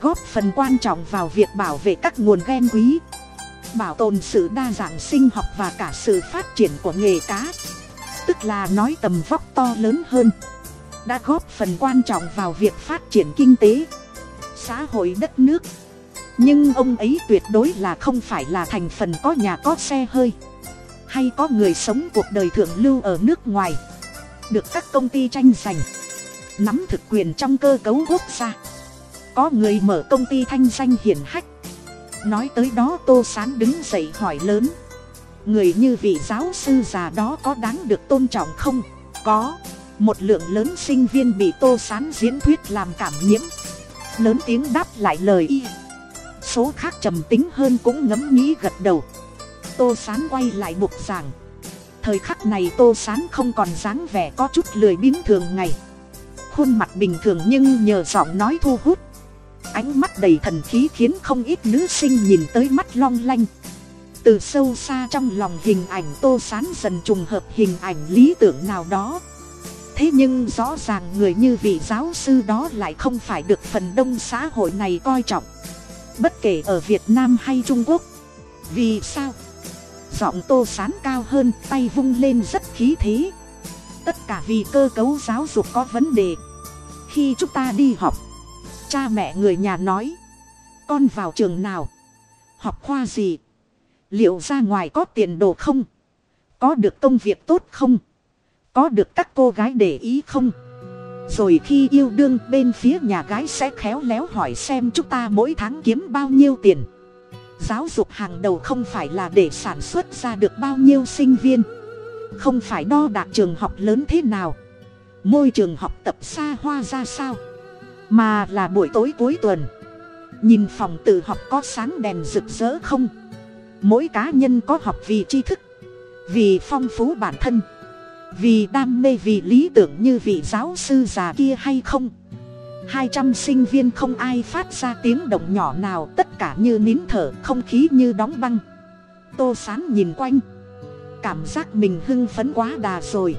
góp phần quan trọng vào việc bảo vệ các nguồn gen quý, bảo tồn sự đa dạng sinh học và cả sự phát triển của nghề cá. Tức là nói tầm vóc to lớn hơn, đã góp phần quan trọng vào việc phát triển kinh tế, xã hội đất nước nhưng ông ấy tuyệt đối là không phải là thành phần có nhà có xe hơi. Hay có người sống cuộc đời thượng lưu ở nước ngoài. Được các công ty tranh giành. Nắm thực quyền trong cơ cấu quốc gia. Có người mở công ty thanh danh hiển hách. Nói tới đó tô sán đứng dậy hỏi lớn. Người như vị giáo sư già đó có đáng được tôn trọng không? Có. Một lượng lớn sinh viên bị tô sán diễn thuyết làm cảm nhiễm. Lớn tiếng đáp lại lời y số khác trầm tính hơn cũng ngẫm nghĩ gật đầu. Tô sán quay lại buộc giảng. Thời khắc này tô sán không còn dáng vẻ có chút lười biếng thường ngày. Khuôn mặt bình thường nhưng nhờ giọng nói thu hút. Ánh mắt đầy thần khí khiến không ít nữ sinh nhìn tới mắt long lanh. Từ sâu xa trong lòng hình ảnh tô sán dần trùng hợp hình ảnh lý tưởng nào đó. Thế nhưng rõ ràng người như vị giáo sư đó lại không phải được phần đông xã hội này coi trọng bất kể ở việt nam hay trung quốc. Vì sao? Giọng tô sán cao hơn, tay vung lên rất khí thế. Tất cả vì cơ cấu giáo dục có vấn đề. Khi chúng ta đi học, cha mẹ người nhà nói, con vào trường nào? Học khoa gì? Liệu ra ngoài có tiền đồ không? Có được công việc tốt không? Có được các cô gái để ý không? Rồi khi yêu đương, bên phía nhà gái sẽ khéo léo hỏi xem chúng ta mỗi tháng kiếm bao nhiêu tiền. Giáo dục hàng đầu không phải là để sản xuất ra được bao nhiêu sinh viên. Không phải đo đạc trường học lớn thế nào. Môi trường học tập xa hoa ra sao. Mà là buổi tối cuối tuần. Nhìn phòng tự học có sáng đèn rực rỡ không? Mỗi cá nhân có học vì tri thức. Vì phong phú bản thân vì đam mê vì lý tưởng như vị giáo sư già kia hay không? Hai trăm sinh viên không ai phát ra tiếng động nhỏ nào, tất cả như nín thở, không khí như đóng băng. Tô sán nhìn quanh. Cảm giác mình hưng phấn quá đà rồi.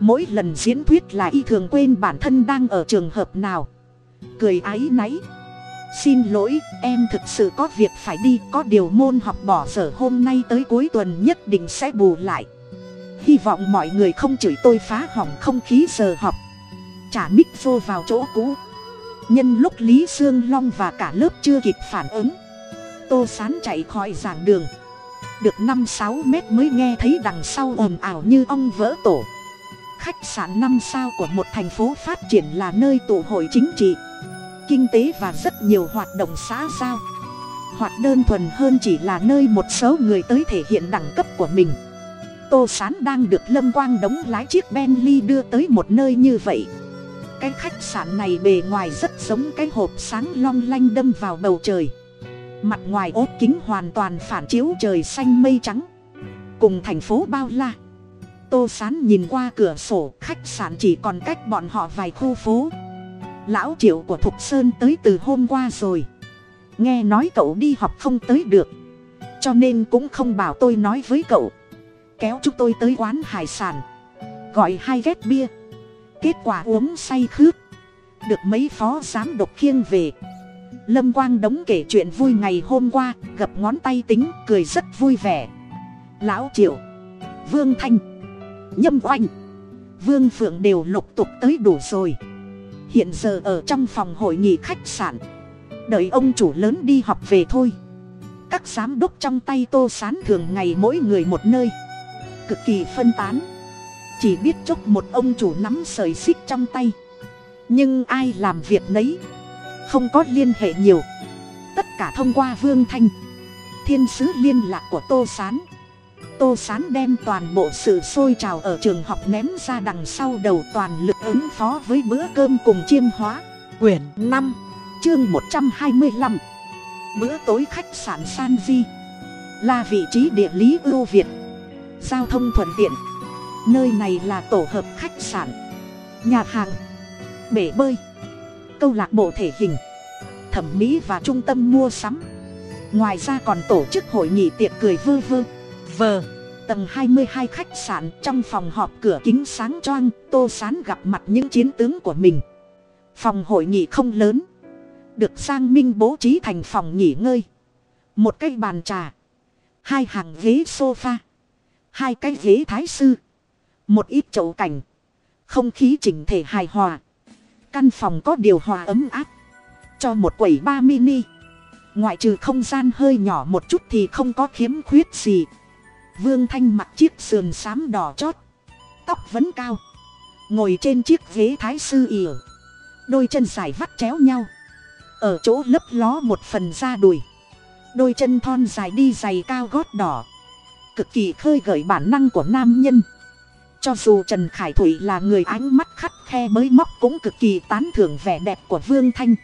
Mỗi lần diễn thuyết là y thường quên bản thân đang ở trường hợp nào. Cười áy náy. Xin lỗi, em thực sự có việc phải đi, có điều môn học bỏ sở hôm nay tới cuối tuần nhất định sẽ bù lại hy vọng mọi người không chửi tôi phá hỏng không khí giờ học trả mic vô vào chỗ cũ. Nhân lúc lý sương long và cả lớp chưa kịp phản ứng. Tô sán chạy khỏi giảng đường. Được năm sáu mét mới nghe thấy đằng sau ồn ào như ong vỡ tổ. Khách sạn năm sao của một thành phố phát triển là nơi tụ hội chính trị. Kinh tế và rất nhiều hoạt động xã giao. Hoặc đơn thuần hơn chỉ là nơi một số người tới thể hiện đẳng cấp của mình tô sán đang được lâm quang đóng lái chiếc bentley đưa tới một nơi như vậy. Cái khách sạn này bề ngoài rất giống cái hộp sáng long lanh đâm vào bầu trời. Mặt ngoài ốp kính hoàn toàn phản chiếu trời xanh mây trắng. Cùng thành phố bao la. Tô sán nhìn qua cửa sổ, khách sạn chỉ còn cách bọn họ vài khu phố. Lão triệu của thục sơn tới từ hôm qua rồi. Nghe nói cậu đi học không tới được. Cho nên cũng không bảo tôi nói với cậu kéo chúng tôi tới quán hải sản. Gọi hai ghét bia. Kết quả uống say khướt. Được mấy phó giám đốc khiêng về. Lâm quang đống kể chuyện vui ngày hôm qua, gập ngón tay tính, cười rất vui vẻ. Lão triệu, vương thanh, nhâm oanh, vương phượng đều lục tục tới đủ rồi. Hiện giờ ở trong phòng hội nghị khách sạn. Đợi ông chủ lớn đi học về thôi. Các giám đốc trong tay tô sán thường ngày mỗi người một nơi cực kỳ phân tán. Chỉ biết chốc một ông chủ nắm sợi xích trong tay. Nhưng ai làm việc nấy? Không có liên hệ nhiều. Tất cả thông qua vương thanh. Thiên sứ liên lạc của tô s á n tô s á n đem toàn bộ sự sôi trào ở trường học ném ra đằng sau đầu toàn lực ứng phó với bữa cơm cùng chiêm hóa. Quyển năm, chương một trăm hai mươi lăm. Bữa tối khách sạn san di. Là vị trí địa lý ưu việt giao thông thuận tiện. Nơi này là tổ hợp khách sạn, nhà hàng, bể bơi, câu lạc bộ thể hình, thẩm mỹ và trung tâm mua sắm. Ngoài ra còn tổ chức hội nghị tiệc cười vơ vơ. Vờ tầng hai mươi hai khách sạn trong phòng họp cửa kính sáng choang, tô sán gặp mặt những chiến tướng của mình. Phòng hội nghị không lớn, được sang minh bố trí thành phòng nghỉ ngơi. Một cái bàn trà, hai hàng ghế sofa hai cái ghế thái sư, một ít chậu cảnh không khí chỉnh thể hài hòa, căn phòng có điều hòa ấm áp, cho một quầy ba mini. Ngoại trừ không gian hơi nhỏ một chút thì không có khiếm khuyết gì. Vương thanh mặc chiếc sườn xám đỏ chót, tóc vẫn cao, ngồi trên chiếc ghế thái sư ỉa. Đôi chân dài vắt chéo nhau, ở chỗ lấp ló một phần da đùi. Đôi chân thon dài đi giày cao gót đỏ cực kỳ khơi gợi bản năng của nam nhân. Cho dù trần khải thủy là người ánh mắt khắt khe mới móc cũng cực kỳ tán thưởng vẻ đẹp của vương thanh.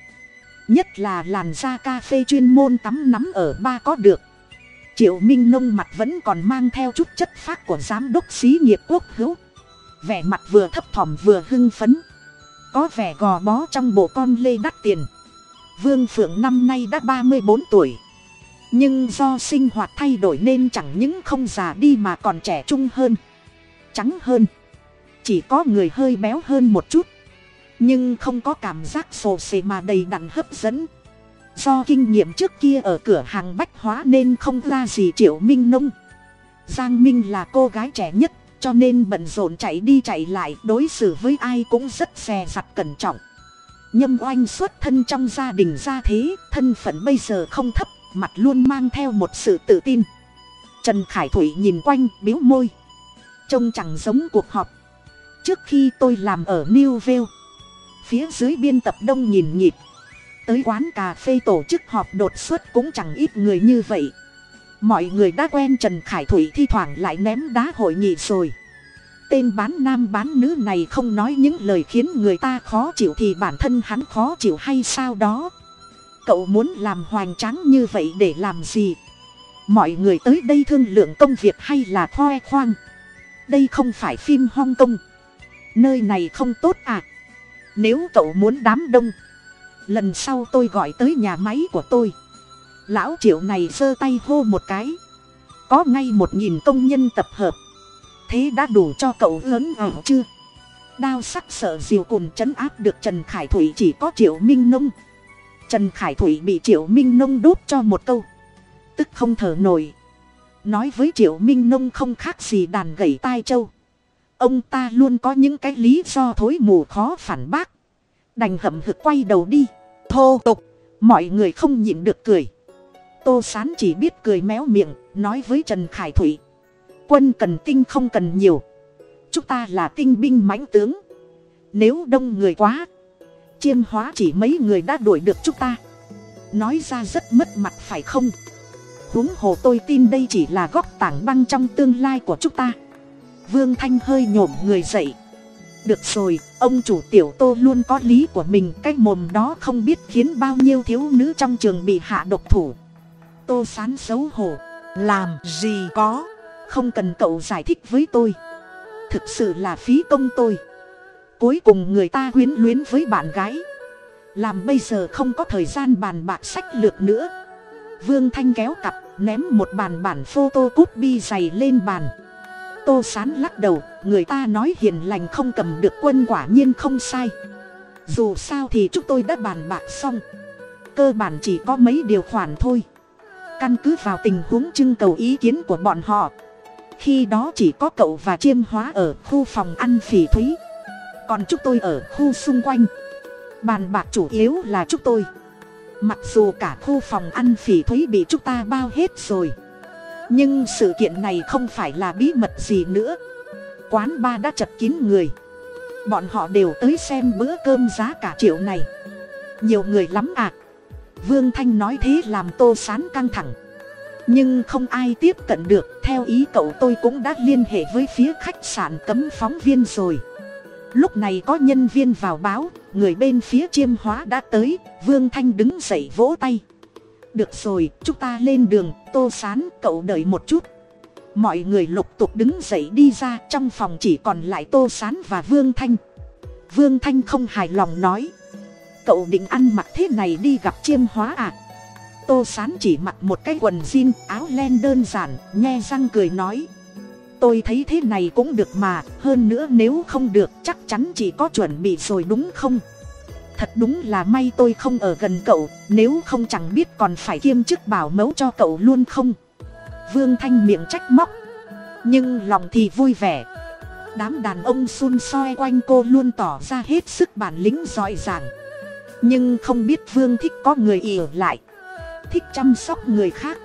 Nhất là làn da cà phê chuyên môn tắm nắm ở ba có được. Triệu minh nông mặt vẫn còn mang theo chút chất phác của giám đốc xí nghiệp quốc hữu. Vẻ mặt vừa thấp thỏm vừa hưng phấn. Có vẻ gò bó trong bộ con lê đắt tiền. Vương phượng năm nay đã ba mươi bốn tuổi nhưng do sinh hoạt thay đổi nên chẳng những không già đi mà còn trẻ trung hơn, trắng hơn. Chỉ có người hơi béo hơn một chút. Nhưng không có cảm giác sồ sề mà đầy đặn hấp dẫn. Do kinh nghiệm trước kia ở cửa hàng bách hóa nên không ra gì triệu minh nông. Giang minh là cô gái trẻ nhất, cho nên bận rộn chạy đi chạy lại, đối xử với ai cũng rất xè giặt cẩn trọng. Nhâm oanh xuất thân trong gia đình gia thế, thân phận bây giờ không thấp mặt luôn mang theo một sự tự tin. Trần khải thủy nhìn quanh biếu môi. Trông chẳng giống cuộc họp. Trước khi tôi làm ở new vale, phía dưới biên tập đông nhìn nhịp. Tới quán cà phê tổ chức họp đột xuất cũng chẳng ít người như vậy. Mọi người đã quen trần khải thủy thi thoảng lại ném đá hội nghị rồi. Tên bán nam bán nữ này không nói những lời khiến người ta khó chịu thì bản thân hắn khó chịu hay sao đó cậu muốn làm hoành tráng như vậy để làm gì? Mọi người tới đây thương lượng công việc hay là khoe khoang? Đây không phải phim hong kong. Nơi này không tốt à? Nếu cậu muốn đám đông, lần sau tôi gọi tới nhà máy của tôi. Lão triệu này giơ tay hô một cái. Có ngay một nghìn công nhân tập hợp. Thế đã đủ cho cậu lớn ở chưa? Đao sắc sợ diều cùn chấn áp được trần khải thủy chỉ có triệu minh nông trần khải thủy bị triệu minh nông đốt cho một câu. Tức không thở nổi. Nói với triệu minh nông không khác gì đàn gậy tai châu ông ta luôn có những cái lý do thối mù khó phản bác. Đành hậm hực quay đầu đi. Thô tục. Mọi người không nhịn được cười. Tô sán chỉ biết cười méo miệng, nói với trần khải thủy. Quân cần tinh không cần nhiều. Chúng ta là tinh binh mãnh tướng. Nếu đông người quá chiêm hóa chỉ mấy người đã đuổi được chúng ta. Nói ra rất mất mặt phải không? Huống hồ tôi tin đây chỉ là góc tảng băng trong tương lai của chúng ta. Vương thanh hơi nhổm người dậy. Được rồi, ông chủ tiểu tô luôn có lý của mình, cái mồm đó không biết khiến bao nhiêu thiếu nữ trong trường bị hạ độc thủ. Tô sán xấu hổ. Làm gì có? Không cần cậu giải thích với tôi. Thực sự là phí công tôi cuối cùng người ta quyến luyến với bạn gái. Làm bây giờ không có thời gian bàn bạc sách lược nữa. Vương thanh kéo cặp, ném một bàn bản photo cút bi dày lên bàn. Tô sán lắc đầu, người ta nói hiền lành không cầm được quân quả nhiên không sai. Dù sao thì chúng tôi đã bàn bạc xong. Cơ bản chỉ có mấy điều khoản thôi. Căn cứ vào tình huống trưng cầu ý kiến của bọn họ. Khi đó chỉ có cậu và chiêm hóa ở khu phòng ăn phỉ thúy còn chúng tôi ở khu xung quanh. Bàn bạc chủ yếu là chúng tôi. Mặc dù cả khu phòng ăn phỉ thúy bị chúng ta bao hết rồi. Nhưng sự kiện này không phải là bí mật gì nữa. Quán ba đã chật kín người. Bọn họ đều tới xem bữa cơm giá cả triệu này. Nhiều người lắm à. Vương thanh nói thế làm tô sán căng thẳng. Nhưng không ai tiếp cận được, theo ý cậu tôi cũng đã liên hệ với phía khách sạn cấm phóng viên rồi lúc này có nhân viên vào báo, người bên phía chiêm hóa đã tới, vương thanh đứng dậy vỗ tay. Được rồi, chúng ta lên đường, tô sán, cậu đợi một chút. Mọi người lục tục đứng dậy đi ra, trong phòng chỉ còn lại tô sán và vương thanh. Vương thanh không hài lòng nói, cậu định ăn mặc thế này đi gặp chiêm hóa à? Tô sán chỉ mặc một cái quần jean, áo len đơn giản, nhe răng cười nói tôi thấy thế này cũng được mà, hơn nữa nếu không được chắc chắn chỉ có chuẩn bị rồi đúng không? Thật đúng là may tôi không ở gần cậu, nếu không chẳng biết còn phải kiêm chức bảo mẫu cho cậu luôn không? Vương thanh miệng trách móc, nhưng lòng thì vui vẻ. Đám đàn ông xun soi quanh cô luôn tỏ ra hết sức bản lĩnh giỏi giảng. Nhưng không biết vương thích có người ỉa lại, thích chăm sóc người khác,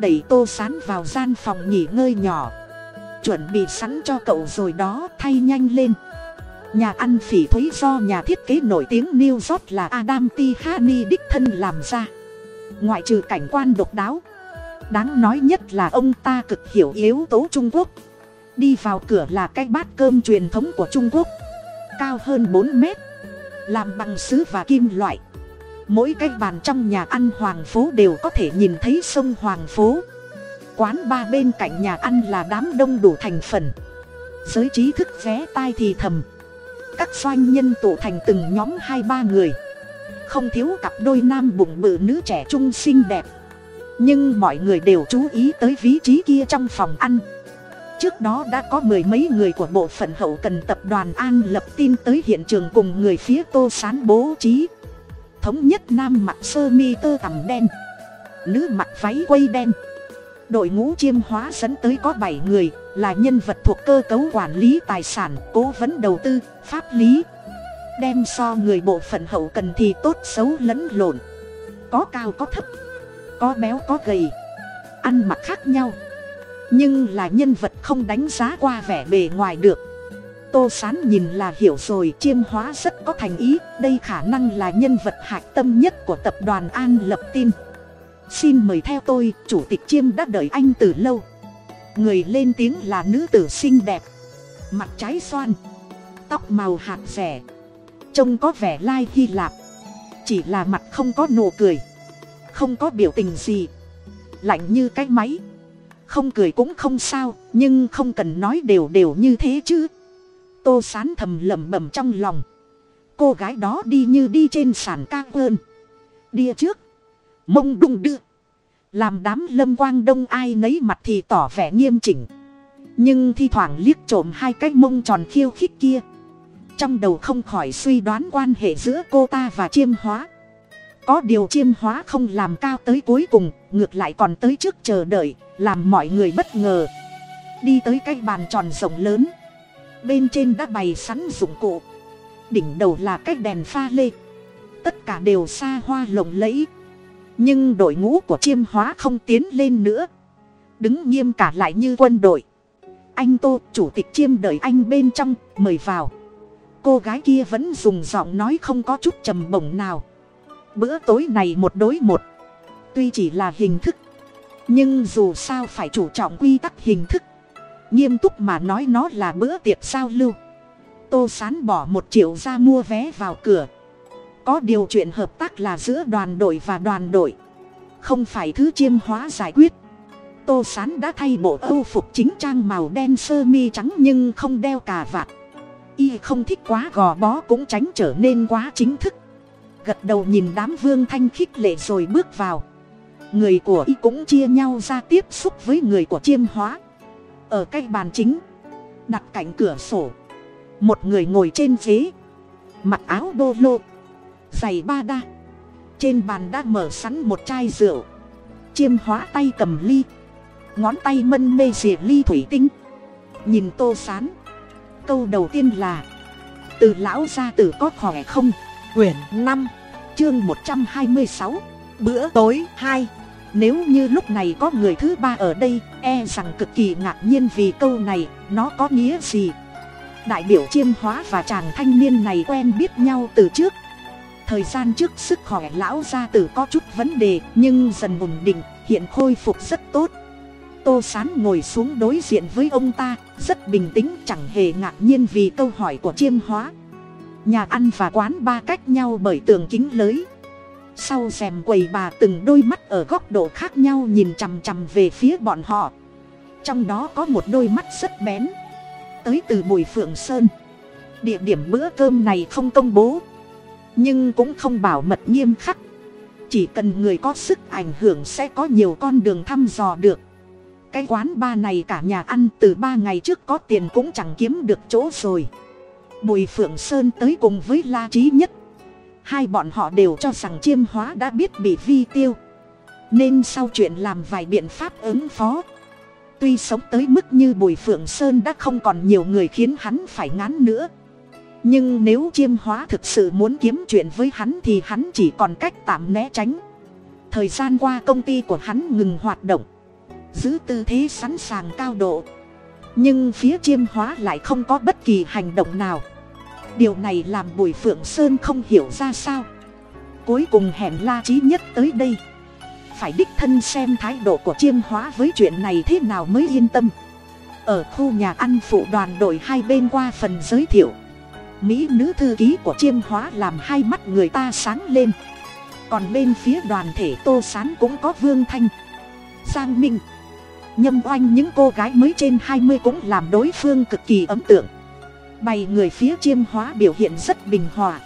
đẩy tô sán vào gian phòng nghỉ ngơi nhỏ chuẩn bị sẵn cho cậu rồi đó, thay nhanh lên. Nhà ăn phỉ thúy do nhà thiết kế nổi tiếng new york là adam tihani đích thân làm ra. Ngoại trừ cảnh quan độc đáo, đáng nói nhất là ông ta cực hiểu yếu tố trung quốc. Đi vào cửa là cái bát cơm truyền thống của trung quốc, cao hơn bốn mét, làm bằng sứ và kim loại. Mỗi cái bàn trong nhà ăn hoàng phố đều có thể nhìn thấy sông hoàng phố quán ba bên cạnh nhà ăn là đám đông đủ thành phần. Giới trí thức vé tai thì thầm. Các doanh nhân tụ thành từng nhóm hai ba người. Không thiếu cặp đôi nam bụng bự nữ trẻ trung xinh đẹp. Nhưng mọi người đều chú ý tới vị trí kia trong phòng ăn. Trước đó đã có mười mấy người của bộ phận hậu cần tập đoàn an lập tin tới hiện trường cùng người phía tô sán bố trí. Thống nhất nam mặc sơ mi tơ tằm đen. Nữ mặc váy quây đen đội ngũ chiêm hóa dẫn tới có bảy người, là nhân vật thuộc cơ cấu quản lý tài sản, cố vấn đầu tư, pháp lý. Đem so người bộ phận hậu cần thì tốt xấu lẫn lộn. Có cao có thấp, có béo có gầy, ăn mặc khác nhau. Nhưng là nhân vật không đánh giá qua vẻ bề ngoài được. Tô sán nhìn là hiểu rồi, chiêm hóa rất có thành ý, đây khả năng là nhân vật hạc tâm nhất của tập đoàn an lập tin xin mời theo tôi, chủ tịch chiêm đã đợi anh từ lâu. Người lên tiếng là nữ tử xinh đẹp. Mặt trái xoan, tóc màu hạt rẻ. Trông có vẻ lai hy lạp. Chỉ là mặt không có nụ cười, không có biểu tình gì. Lạnh như cái máy. Không cười cũng không sao, nhưng không cần nói đều đều như thế chứ. Tô sán thầm lẩm bẩm trong lòng. Cô gái đó đi như đi trên sàn ca ơn. Đi trước mông đung đưa. Làm đám lâm quang đông ai nấy mặt thì tỏ vẻ nghiêm chỉnh. Nhưng thi thoảng liếc trộm hai cái mông tròn khiêu khích kia. Trong đầu không khỏi suy đoán quan hệ giữa cô ta và chiêm hóa. Có điều chiêm hóa không làm cao tới cuối cùng, ngược lại còn tới trước chờ đợi, làm mọi người bất ngờ. Đi tới cái bàn tròn rộng lớn. Bên trên đã bày sẵn dụng cụ. Đỉnh đầu là cái đèn pha lê. Tất cả đều xa hoa lộng lẫy nhưng đội ngũ của chiêm hóa không tiến lên nữa. Đứng nghiêm cả lại như quân đội. Anh tô, chủ tịch chiêm đợi anh bên trong, mời vào. Cô gái kia vẫn dùng giọng nói không có chút trầm bổng nào. Bữa tối này một đối một. Tuy chỉ là hình thức, nhưng dù sao phải chủ trọng quy tắc hình thức. Nghiêm túc mà nói nó là bữa tiệc giao lưu. Tô sán bỏ một triệu ra mua vé vào cửa có điều chuyện hợp tác là giữa đoàn đội và đoàn đội. Không phải thứ chiêm hóa giải quyết. Tô sán đã thay bộ âu phục chính trang màu đen sơ mi trắng nhưng không đeo cà vạt. Y không thích quá gò bó cũng tránh trở nên quá chính thức. Gật đầu nhìn đám vương thanh khích lệ rồi bước vào. Người của y cũng chia nhau ra tiếp xúc với người của chiêm hóa. Ở cái bàn chính, đặt cạnh cửa sổ. Một người ngồi trên ghế. Mặc áo đô lô giày ba đa. Trên bàn đã mở sẵn một chai rượu. Chiêm hóa tay cầm ly. Ngón tay mân mê rìa ly thủy tinh. Nhìn tô sán. Câu đầu tiên là, từ lão gia tử có khỏe không? Quyển năm, chương một trăm hai mươi sáu, bữa tối hai. Nếu như lúc này có người thứ ba ở đây e rằng cực kỳ ngạc nhiên vì câu này, nó có nghĩa gì? Đại biểu chiêm hóa và chàng thanh niên này quen biết nhau từ trước thời gian trước sức khỏe lão gia tử có chút vấn đề, nhưng dần ổn định, hiện khôi phục rất tốt. Tô sán ngồi xuống đối diện với ông ta, rất bình tĩnh, chẳng hề ngạc nhiên vì câu hỏi của chiêm hóa. Nhà ăn và quán ba cách nhau bởi tường kính lưới sau rèm quầy bà từng đôi mắt ở góc độ khác nhau nhìn chằm chằm về phía bọn họ. Trong đó có một đôi mắt rất bén. Tới từ bùi phượng sơn. Địa điểm bữa cơm này không công bố nhưng cũng không bảo mật nghiêm khắc. Chỉ cần người có sức ảnh hưởng sẽ có nhiều con đường thăm dò được. Cái quán ba này cả nhà ăn từ ba ngày trước có tiền cũng chẳng kiếm được chỗ rồi. Bùi phượng sơn tới cùng với la trí nhất. Hai bọn họ đều cho rằng chiêm hóa đã biết bị vi tiêu. Nên sau chuyện làm vài biện pháp ứng phó. Tuy sống tới mức như bùi phượng sơn đã không còn nhiều người khiến hắn phải ngán nữa nhưng nếu chiêm hóa thực sự muốn kiếm chuyện với hắn thì hắn chỉ còn cách tạm né tránh. Thời gian qua công ty của hắn ngừng hoạt động, giữ tư thế sẵn sàng cao độ. Nhưng phía chiêm hóa lại không có bất kỳ hành động nào. Điều này làm bùi phượng sơn không hiểu ra sao. Cuối cùng hẹn la trí nhất tới đây. Phải đích thân xem thái độ của chiêm hóa với chuyện này thế nào mới yên tâm. Ở khu nhà ăn phụ đoàn đội hai bên qua phần giới thiệu mỹ nữ thư ký của chiêm hóa làm hai mắt người ta sáng lên. Còn bên phía đoàn thể tô sán cũng có vương thanh, giang minh, nhâm oanh. Những cô gái mới trên hai mươi cũng làm đối phương cực kỳ ấn tượng. Bày người phía chiêm hóa biểu hiện rất bình hòa.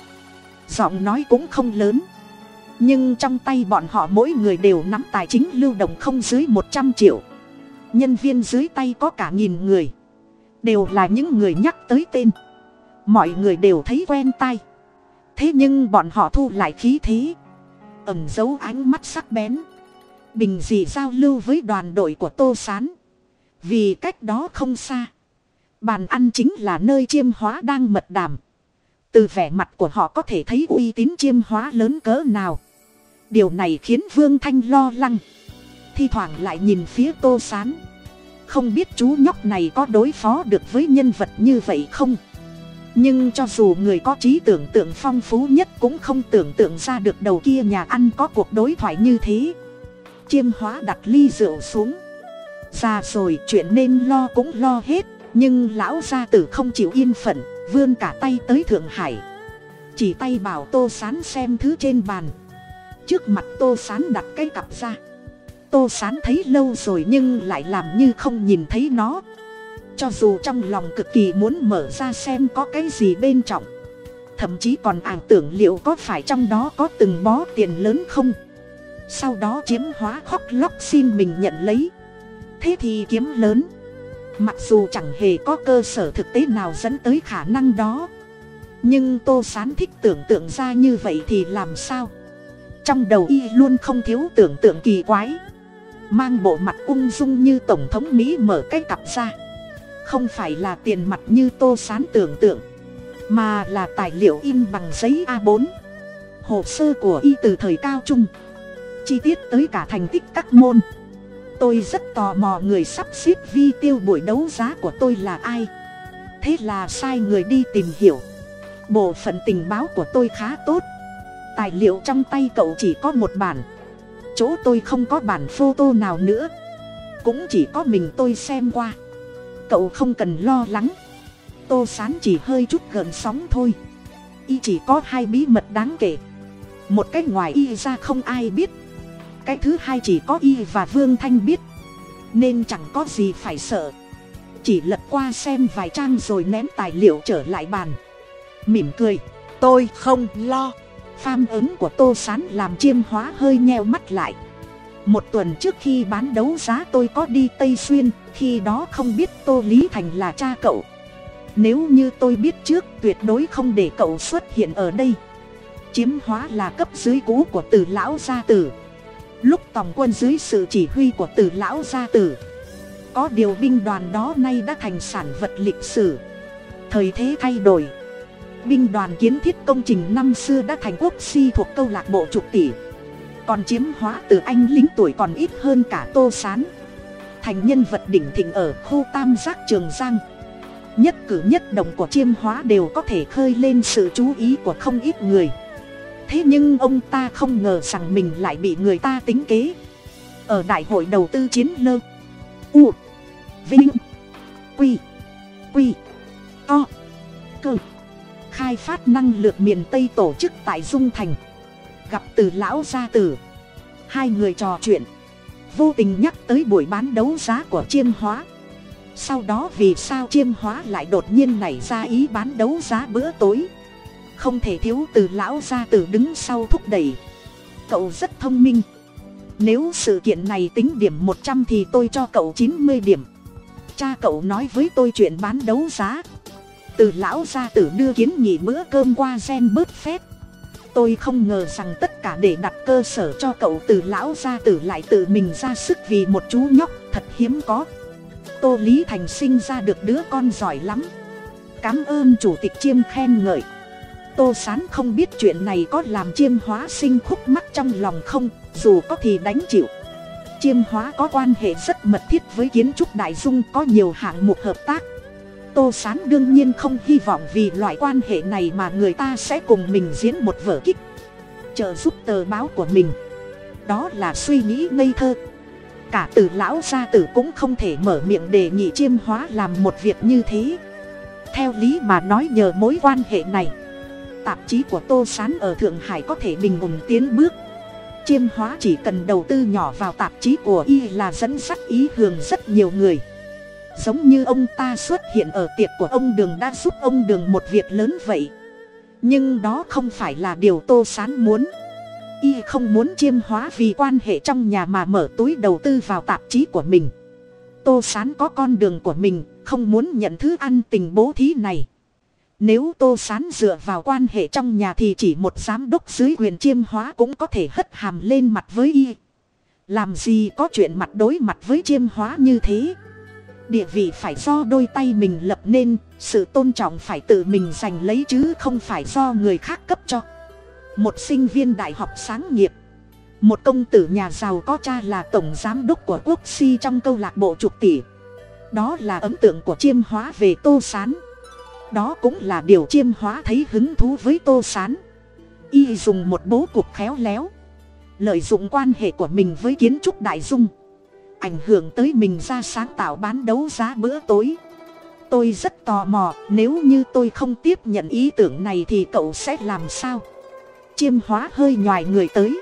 Giọng nói cũng không lớn. Nhưng trong tay bọn họ mỗi người đều nắm tài chính lưu động không dưới một trăm triệu. Nhân viên dưới tay có cả nghìn người. Đều là những người nhắc tới tên mọi người đều thấy quen tai, thế nhưng bọn họ thu lại khí thế. Ẩm dấu ánh mắt sắc bén. Bình dị giao lưu với đoàn đội của tô s á n vì cách đó không xa. Bàn ăn chính là nơi chiêm hóa đang mật đàm. Từ vẻ mặt của họ có thể thấy uy tín chiêm hóa lớn cỡ nào. Điều này khiến vương thanh lo lắng. Thi thoảng lại nhìn phía tô s á n không biết chú nhóc này có đối phó được với nhân vật như vậy không? Nhưng cho dù người có trí tưởng tượng phong phú nhất cũng không tưởng tượng ra được đầu kia nhà ăn có cuộc đối thoại như thế. Chiêm hóa đặt ly rượu xuống. Ra rồi chuyện nên lo cũng lo hết, nhưng lão gia tử không chịu yên phận, vươn cả tay tới thượng hải. Chỉ tay bảo tô sán xem thứ trên bàn. Trước mặt tô sán đặt cái cặp ra. Tô sán thấy lâu rồi nhưng lại làm như không nhìn thấy nó cho dù trong lòng cực kỳ muốn mở ra xem có cái gì bên trọng, thậm chí còn ảo tưởng liệu có phải trong đó có từng bó tiền lớn không. Sau đó chiếm hóa khóc lóc xin mình nhận lấy. Thế thì kiếm lớn. Mặc dù chẳng hề có cơ sở thực tế nào dẫn tới khả năng đó, nhưng tô sán thích tưởng tượng ra như vậy thì làm sao? Trong đầu y luôn không thiếu tưởng tượng kỳ quái, mang bộ mặt ung dung như tổng thống mỹ mở cái cặp ra không phải là tiền mặt như tô sán tưởng tượng, mà là tài liệu in bằng giấy a 4 hồ sơ của y từ thời cao trung, chi tiết tới cả thành tích các môn. Tôi rất tò mò người sắp xếp vi tiêu buổi đấu giá của tôi là ai. Thế là sai người đi tìm hiểu. Bộ phận tình báo của tôi khá tốt. Tài liệu trong tay cậu chỉ có một bản. Chỗ tôi không có bản photo nào nữa. Cũng chỉ có mình tôi xem qua cậu không cần lo lắng. Tô sán chỉ hơi chút gợn sóng thôi. Y chỉ có hai bí mật đáng kể. Một cái ngoài y ra không ai biết. Cái thứ hai chỉ có y và vương thanh biết. Nên chẳng có gì phải sợ. Chỉ lật qua xem vài trang rồi ném tài liệu trở lại bàn. Mỉm cười, tôi không lo. Pham ứng của tô s á n làm chiêm hóa hơi nheo mắt lại một tuần trước khi bán đấu giá tôi có đi tây xuyên, khi đó không biết tô lý thành là cha cậu. Nếu như tôi biết trước, tuyệt đối không để cậu xuất hiện ở đây. Chiếm hóa là cấp dưới cũ của từ lão gia tử. Lúc tòng quân dưới sự chỉ huy của từ lão gia tử, có điều binh đoàn đó nay đã thành sản vật lịch sử. Thời thế thay đổi, binh đoàn kiến thiết công trình năm xưa đã thành quốc si thuộc câu lạc bộ chục tỷ còn chiếm hóa từ anh lính tuổi còn ít hơn cả tô s á n thành nhân vật đỉnh thịnh ở khu tam giác trường giang. Nhất cử nhất động của chiêm hóa đều có thể khơi lên sự chú ý của không ít người. Thế nhưng ông ta không ngờ rằng mình lại bị người ta tính kế. Ở đại hội đầu tư chiến lơ, u, vinh, quy quy, to, cơ, khai phát năng lượng miền tây tổ chức tại dung thành gặp từ lão gia tử. Hai người trò chuyện. Vô tình nhắc tới buổi bán đấu giá của chiêm hóa. Sau đó vì sao chiêm hóa lại đột nhiên nảy ra ý bán đấu giá bữa tối? Không thể thiếu từ lão gia tử đứng sau thúc đẩy. Cậu rất thông minh. Nếu sự kiện này tính điểm một trăm thì tôi cho cậu chín mươi điểm. Cha cậu nói với tôi chuyện bán đấu giá. Từ lão gia tử đưa kiến nghị bữa cơm qua gen bớt phép tôi không ngờ rằng tất cả để đặt cơ sở cho cậu từ lão gia tử lại tự mình ra sức vì một chú nhóc thật hiếm có. Tô lý thành sinh ra được đứa con giỏi lắm. Cám ơn chủ tịch chiêm khen ngợi. Tô s á n không biết chuyện này có làm chiêm hóa sinh khúc mắc trong lòng không, dù có thì đánh chịu. Chiêm hóa có quan hệ rất mật thiết với kiến trúc đại dung, có nhiều hạng mục hợp tác tô s á n đương nhiên không hy vọng vì loại quan hệ này mà người ta sẽ cùng mình diễn một vở kích trợ giúp tờ báo của mình. Đó là suy nghĩ ngây thơ. Cả từ lão gia tử cũng không thể mở miệng đề nghị chiêm hóa làm một việc như thế. Theo lý mà nói nhờ mối quan hệ này, tạp chí của tô s á n ở thượng hải có thể bình ổn tiến bước. Chiêm hóa chỉ cần đầu tư nhỏ vào tạp chí của y là dẫn dắt ý hưởng rất nhiều người giống như ông ta xuất hiện ở tiệc của ông đường đã giúp ông đường một việc lớn vậy. Nhưng đó không phải là điều tô sán muốn. Y không muốn chiêm hóa vì quan hệ trong nhà mà mở túi đầu tư vào tạp chí của mình. Tô sán có con đường của mình, không muốn nhận thứ ăn tình bố thí này. Nếu tô sán dựa vào quan hệ trong nhà thì chỉ một giám đốc dưới quyền chiêm hóa cũng có thể hất hàm lên mặt với y. Làm gì có chuyện mặt đối mặt với chiêm hóa như thế? Địa vị phải do đôi tay mình lập nên, sự tôn trọng phải tự mình giành lấy chứ không phải do người khác cấp cho. Một sinh viên đại học sáng nghiệp, một công tử nhà giàu có cha là tổng giám đốc của quốc si trong câu lạc bộ chục tỷ. Đó là ấn tượng của chiêm hóa về tô s á n đó cũng là điều chiêm hóa thấy hứng thú với tô s á n y dùng một bố cục khéo léo, lợi dụng quan hệ của mình với kiến trúc đại dung ảnh hưởng tới mình ra sáng tạo bán đấu giá bữa tối. Tôi rất tò mò, nếu như tôi không tiếp nhận ý tưởng này thì cậu sẽ làm sao? Chiêm hóa hơi nhoài người tới.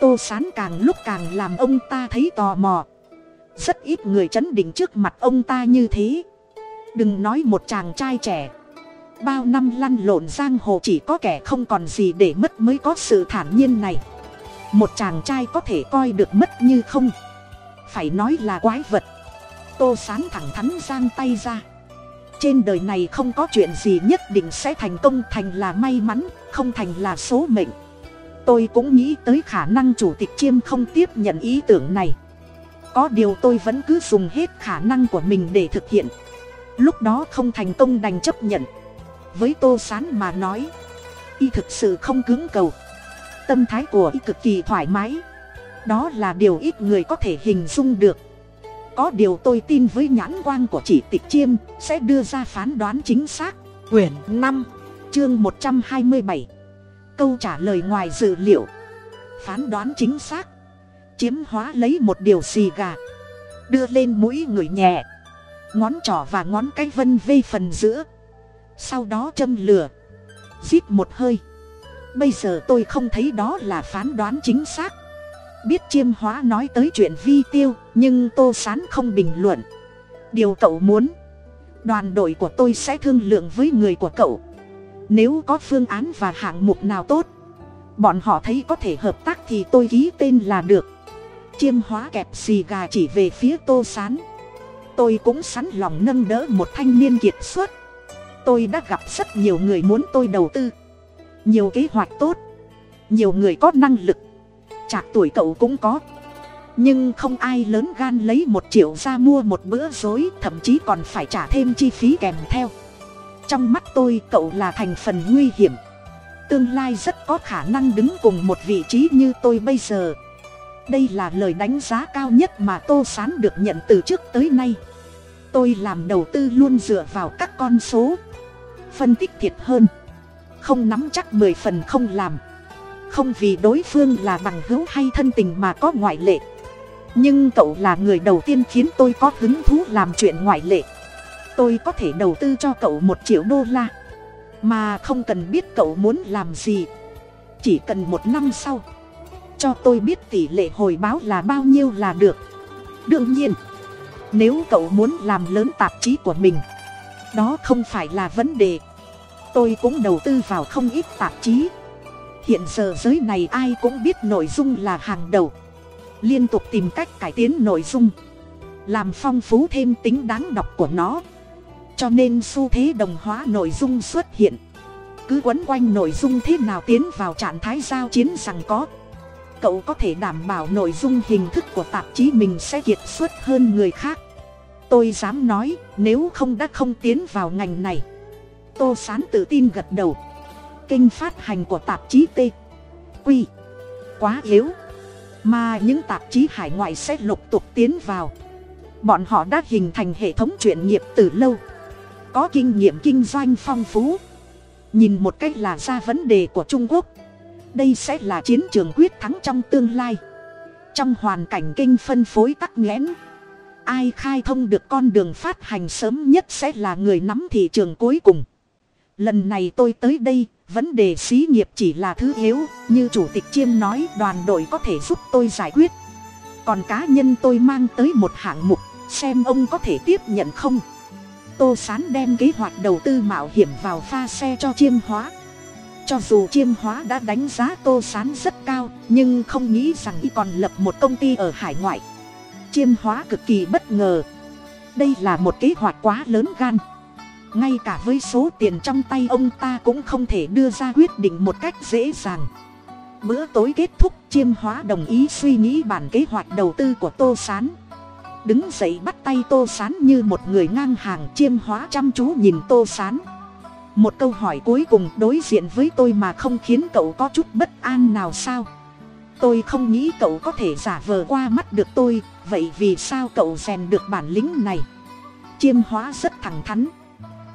Tô sán càng lúc càng làm ông ta thấy tò mò. Rất ít người chấn định trước mặt ông ta như thế. Đừng nói một chàng trai trẻ. Bao năm lăn lộn giang hồ chỉ có kẻ không còn gì để mất mới có sự thản nhiên này. Một chàng trai có thể coi được mất như không phải nói là quái vật. Tô sán thẳng thắn giang tay ra. Trên đời này không có chuyện gì nhất định sẽ thành công, thành là may mắn, không thành là số mệnh. Tôi cũng nghĩ tới khả năng chủ tịch chiêm không tiếp nhận ý tưởng này. Có điều tôi vẫn cứ dùng hết khả năng của mình để thực hiện. Lúc đó không thành công đành chấp nhận. Với tô sán mà nói, y thực sự không cứng cầu. Tâm thái của y cực kỳ thoải mái đó là điều ít người có thể hình dung được. Có điều tôi tin với nhãn quang của chỉ tịch chiêm, sẽ đưa ra phán đoán chính xác. Quyển năm, chương một trăm hai mươi bảy. Câu trả lời ngoài dự liệu. Phán đoán chính xác. Chiếm hóa lấy một điều xì gà. Đưa lên mũi người nhẹ. Ngón trỏ và ngón cái vân vây phần giữa. Sau đó châm lửa. Zip một hơi. Bây giờ tôi không thấy đó là phán đoán chính xác biết chiêm hóa nói tới chuyện vi tiêu, nhưng tô sán không bình luận. Điều cậu muốn, đoàn đội của tôi sẽ thương lượng với người của cậu. Nếu có phương án và hạng mục nào tốt, bọn họ thấy có thể hợp tác thì tôi ký tên là được. Chiêm hóa kẹp xì gà chỉ về phía tô sán. Tôi cũng sẵn lòng nâng đỡ một thanh niên kiệt xuất. Tôi đã gặp rất nhiều người muốn tôi đầu tư. Nhiều kế hoạch tốt. Nhiều người có năng lực chạc tuổi cậu cũng có. Nhưng không ai lớn gan lấy một triệu ra mua một bữa dối thậm chí còn phải trả thêm chi phí kèm theo. Trong mắt tôi, cậu là thành phần nguy hiểm. Tương lai rất có khả năng đứng cùng một vị trí như tôi bây giờ. Đây là lời đánh giá cao nhất mà tô s á n được nhận từ trước tới nay. Tôi làm đầu tư luôn dựa vào các con số. Phân tích thiệt hơn. Không nắm chắc mười phần không làm không vì đối phương là bằng hữu hay thân tình mà có ngoại lệ. Nhưng cậu là người đầu tiên khiến tôi có hứng thú làm chuyện ngoại lệ. Tôi có thể đầu tư cho cậu một triệu đô la. Mà không cần biết cậu muốn làm gì. Chỉ cần một năm sau, cho tôi biết tỷ lệ hồi báo là bao nhiêu là được. Đương nhiên, nếu cậu muốn làm lớn tạp chí của mình, đó không phải là vấn đề. Tôi cũng đầu tư vào không ít tạp chí hiện giờ giới này ai cũng biết nội dung là hàng đầu. Liên tục tìm cách cải tiến nội dung. Làm phong phú thêm tính đáng đọc của nó. Cho nên xu thế đồng hóa nội dung xuất hiện. Cứ quấn quanh nội dung thế nào tiến vào trạng thái giao chiến rằng có. Cậu có thể đảm bảo nội dung hình thức của tạp chí mình sẽ kiệt xuất hơn người khác. Tôi dám nói, nếu không đã không tiến vào ngành này. Tô sán tự tin gật đầu kênh phát hành của tạp chí t. Quy quá yếu. Mà những tạp chí hải ngoại sẽ lục tục tiến vào. Bọn họ đã hình thành hệ thống chuyển nghiệp từ lâu. Có kinh nghiệm kinh doanh phong phú. Nhìn một cách là ra vấn đề của trung quốc. Đây sẽ là chiến trường quyết thắng trong tương lai. Trong hoàn cảnh kinh phân phối tắc nghẽn, ai khai thông được con đường phát hành sớm nhất sẽ là người nắm thị trường cuối cùng. Lần này tôi tới đây vấn đề xí nghiệp chỉ là thứ yếu, như chủ tịch chiêm nói, đoàn đội có thể giúp tôi giải quyết. Còn cá nhân tôi mang tới một hạng mục, xem ông có thể tiếp nhận không. Tô sán đem kế hoạch đầu tư mạo hiểm vào pha xe cho chiêm hóa. Cho dù chiêm hóa đã đánh giá tô sán rất cao, nhưng không nghĩ rằng y còn lập một công ty ở hải ngoại. Chiêm hóa cực kỳ bất ngờ. Đây là một kế hoạch quá lớn gan ngay cả với số tiền trong tay ông ta cũng không thể đưa ra quyết định một cách dễ dàng. Bữa tối kết thúc, chiêm hóa đồng ý suy nghĩ bản kế hoạch đầu tư của tô sán. Đứng dậy bắt tay tô sán như một người ngang hàng, chiêm hóa chăm chú nhìn tô sán. Một câu hỏi cuối cùng đối diện với tôi mà không khiến cậu có chút bất an nào sao? Tôi không nghĩ cậu có thể giả vờ qua mắt được tôi, vậy vì sao cậu rèn được bản lĩnh này? Chiêm hóa rất thẳng thắn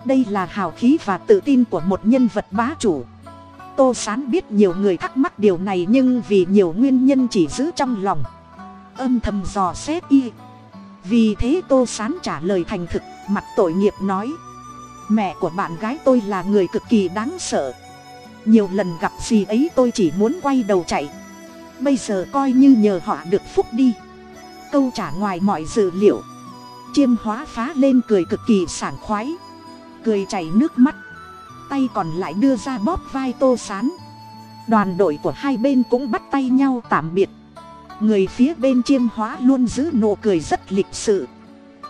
đây là hào khí và tự tin của một nhân vật bá chủ. Tô sán biết nhiều người thắc mắc điều này nhưng vì nhiều nguyên nhân chỉ giữ trong lòng. Âm thầm dò xét y. Vì thế tô sán trả lời thành thực, mặt tội nghiệp nói. Mẹ của bạn gái tôi là người cực kỳ đáng sợ. Nhiều lần gặp gì ấy tôi chỉ muốn quay đầu chạy. Bây giờ coi như nhờ họ được phúc đi. Câu trả ngoài mọi dự liệu. Chiêm hóa phá lên cười cực kỳ sảng khoái cười chảy nước mắt. Tay còn lại đưa ra bóp vai tô sán. Đoàn đội của hai bên cũng bắt tay nhau tạm biệt. Người phía bên chiêm hóa luôn giữ nụ cười rất lịch sự.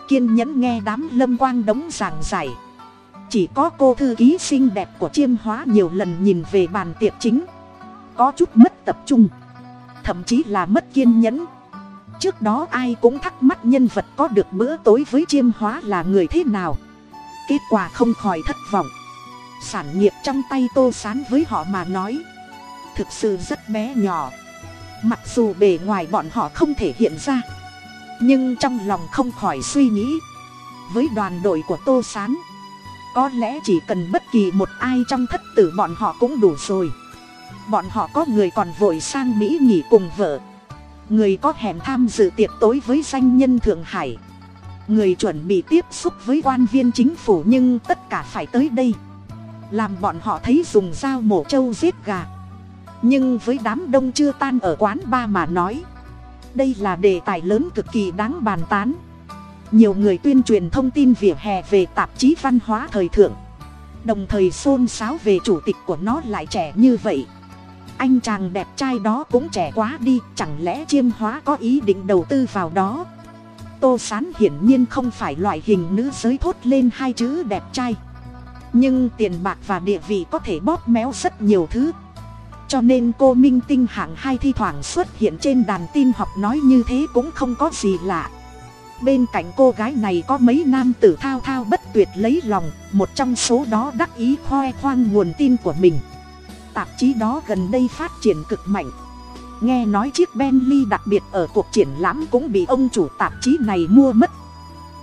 Kiên nhẫn nghe đám lâm quang đống giảng giải. Chỉ có cô thư ký xinh đẹp của chiêm hóa nhiều lần nhìn về bàn tiệc chính. Có chút mất tập trung. Thậm chí là mất kiên nhẫn. Trước đó ai cũng thắc mắc nhân vật có được bữa tối với chiêm hóa là người thế nào kết quả không khỏi thất vọng. Sản nghiệp trong tay tô sán với họ mà nói, thực sự rất bé nhỏ. Mặc dù bề ngoài bọn họ không thể hiện ra, nhưng trong lòng không khỏi suy nghĩ. Với đoàn đội của tô sán, có lẽ chỉ cần bất kỳ một ai trong thất tử bọn họ cũng đủ rồi. Bọn họ có người còn vội sang mỹ nghỉ cùng vợ. Người có hẹn tham dự tiệc tối với danh nhân thượng hải người chuẩn bị tiếp xúc với quan viên chính phủ nhưng tất cả phải tới đây. Làm bọn họ thấy dùng dao mổ trâu giết gà. Nhưng với đám đông chưa tan ở quán ba mà nói, đây là đề tài lớn cực kỳ đáng bàn tán. Nhiều người tuyên truyền thông tin vỉa hè về tạp chí văn hóa thời thượng. Đồng thời xôn xáo về chủ tịch của nó lại trẻ như vậy. Anh chàng đẹp trai đó cũng trẻ quá đi, chẳng lẽ chiêm hóa có ý định đầu tư vào đó? Tô sán hiển nhiên không phải loại hình nữ giới thốt lên hai chữ đẹp trai. Nhưng tiền bạc và địa vị có thể bóp méo rất nhiều thứ. Cho nên cô minh tinh hạng hai thi thoảng xuất hiện trên đàn tin học nói như thế cũng không có gì lạ. Bên cạnh cô gái này có mấy nam tử thao thao bất tuyệt lấy lòng, một trong số đó đắc ý khoe khoang nguồn tin của mình. Tạp chí đó gần đây phát triển cực mạnh nghe nói chiếc bentley đặc biệt ở cuộc triển lãm cũng bị ông chủ tạp chí này mua mất.